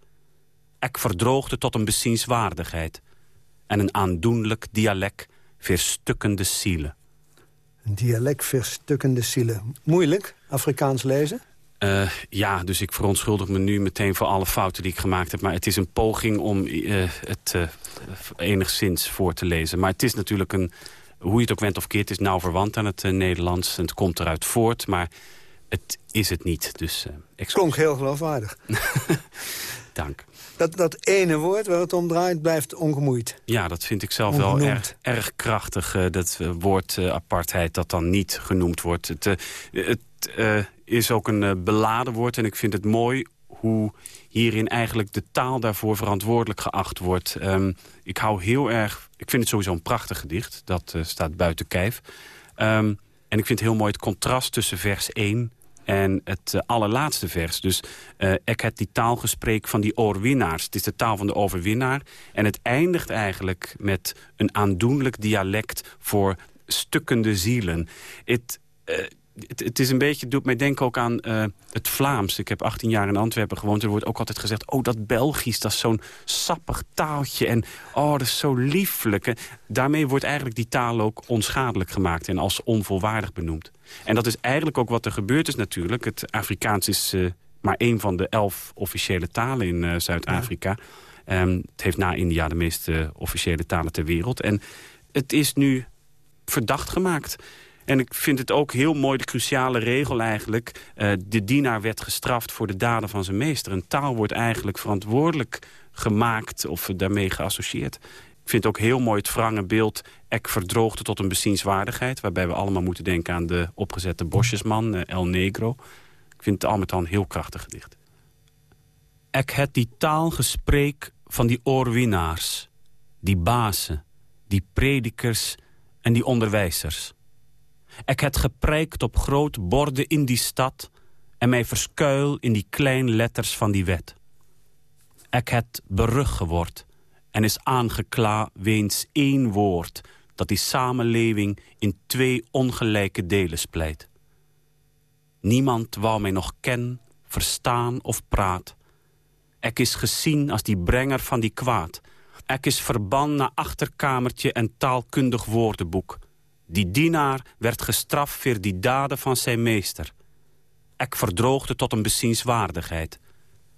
Ik verdroogde tot een bezienswaardigheid. En een aandoenlijk dialect verstukkende zielen. Een dialect verstukkende zielen. Moeilijk, Afrikaans lezen? Uh, ja, dus ik verontschuldig me nu meteen voor alle fouten die ik gemaakt heb. Maar het is een poging om uh, het uh, enigszins voor te lezen. Maar het is natuurlijk een, hoe je het ook went of keert... is nauw verwant aan het Nederlands. En het komt eruit voort, maar het is het niet. Dus, Klonk heel geloofwaardig. Dank. Dat, dat ene woord waar het om draait blijft ongemoeid. Ja, dat vind ik zelf Ongenoemd. wel erg, erg krachtig. Uh, dat woord uh, apartheid dat dan niet genoemd wordt. Het, het is ook een beladen woord en ik vind het mooi hoe hierin eigenlijk de taal daarvoor verantwoordelijk geacht wordt. Um, ik hou heel erg... Ik vind het sowieso een prachtig gedicht. Dat staat buiten kijf. Um, en ik vind heel mooi het contrast tussen vers 1 en het uh, allerlaatste vers. Dus uh, ik heb die taalgesprek van die oorwinnaars. Het is de taal van de overwinnaar. En het eindigt eigenlijk met een aandoenlijk dialect voor stukkende zielen. Het... Uh, het, het, is een beetje, doet mij denken ook aan uh, het Vlaams. Ik heb 18 jaar in Antwerpen gewoond. Er wordt ook altijd gezegd, oh dat Belgisch, dat is zo'n sappig taaltje. En oh, dat is zo lieflijk. En daarmee wordt eigenlijk die taal ook onschadelijk gemaakt. En als onvolwaardig benoemd. En dat is eigenlijk ook wat er gebeurd is natuurlijk. Het Afrikaans is uh, maar één van de elf officiële talen in uh, Zuid-Afrika. Ja. Um, het heeft na India de meeste officiële talen ter wereld. En het is nu verdacht gemaakt. En ik vind het ook heel mooi, de cruciale regel eigenlijk... Uh, de dienaar werd gestraft voor de daden van zijn meester. Een taal wordt eigenlijk verantwoordelijk gemaakt of daarmee geassocieerd. Ik vind ook heel mooi het wrange beeld... ek verdroogde tot een bezienswaardigheid... waarbij we allemaal moeten denken aan de opgezette bosjesman, uh, El Negro. Ik vind het al met al een heel krachtig gedicht. Ik het die taalgesprek van die oorwinnaars... die bazen, die predikers en die onderwijzers... Ik het geprijkt op groot borden in die stad... en mij verskuil in die klein letters van die wet. Ik het berug geword en is aangekla weens één woord... dat die samenleving in twee ongelijke delen splijt. Niemand wou mij nog ken, verstaan of praat. Ik is gezien als die brenger van die kwaad. Ik is verban naar achterkamertje en taalkundig woordenboek... Die dienaar werd gestraft voor die daden van zijn meester. Ik verdroogde tot een bezienswaardigheid.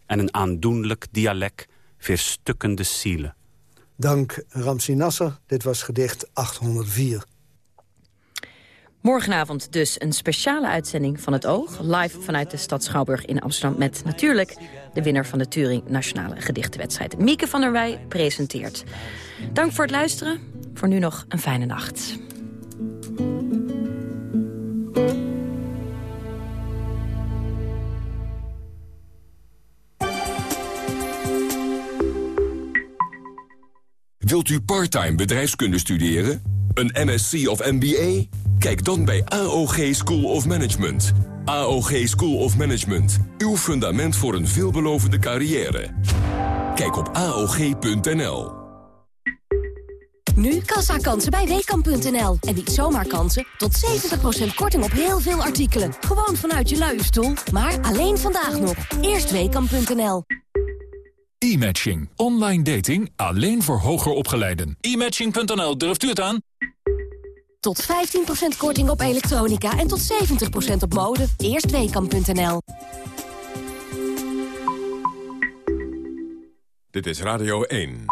En een aandoenlijk dialect verstukkende zielen. Dank Ramsi Nasser. Dit was gedicht 804. Morgenavond dus een speciale uitzending van het Oog. Live vanuit de stad Schouwburg in Amsterdam. Met natuurlijk de winnaar van de Turing Nationale Gedichtenwedstrijd. Mieke van der Wij presenteert. Dank voor het luisteren. Voor nu nog een fijne nacht. Wilt u parttime bedrijfskunde studeren? Een MSc of MBA? Kijk dan bij AOG School of Management. AOG School of Management. Uw fundament voor een veelbelovende carrière. Kijk op AOG.nl. Nu kassa-kansen bij Weekamp.nl. En niet zomaar kansen, tot 70% korting op heel veel artikelen. Gewoon vanuit je luie stoel, maar alleen vandaag nog. Eerst Weekamp.nl. E-matching. Online dating alleen voor hoger opgeleiden. E-matching.nl, durft u het aan? Tot 15% korting op elektronica en tot 70% op mode. Eerst Weekamp.nl. Dit is Radio 1.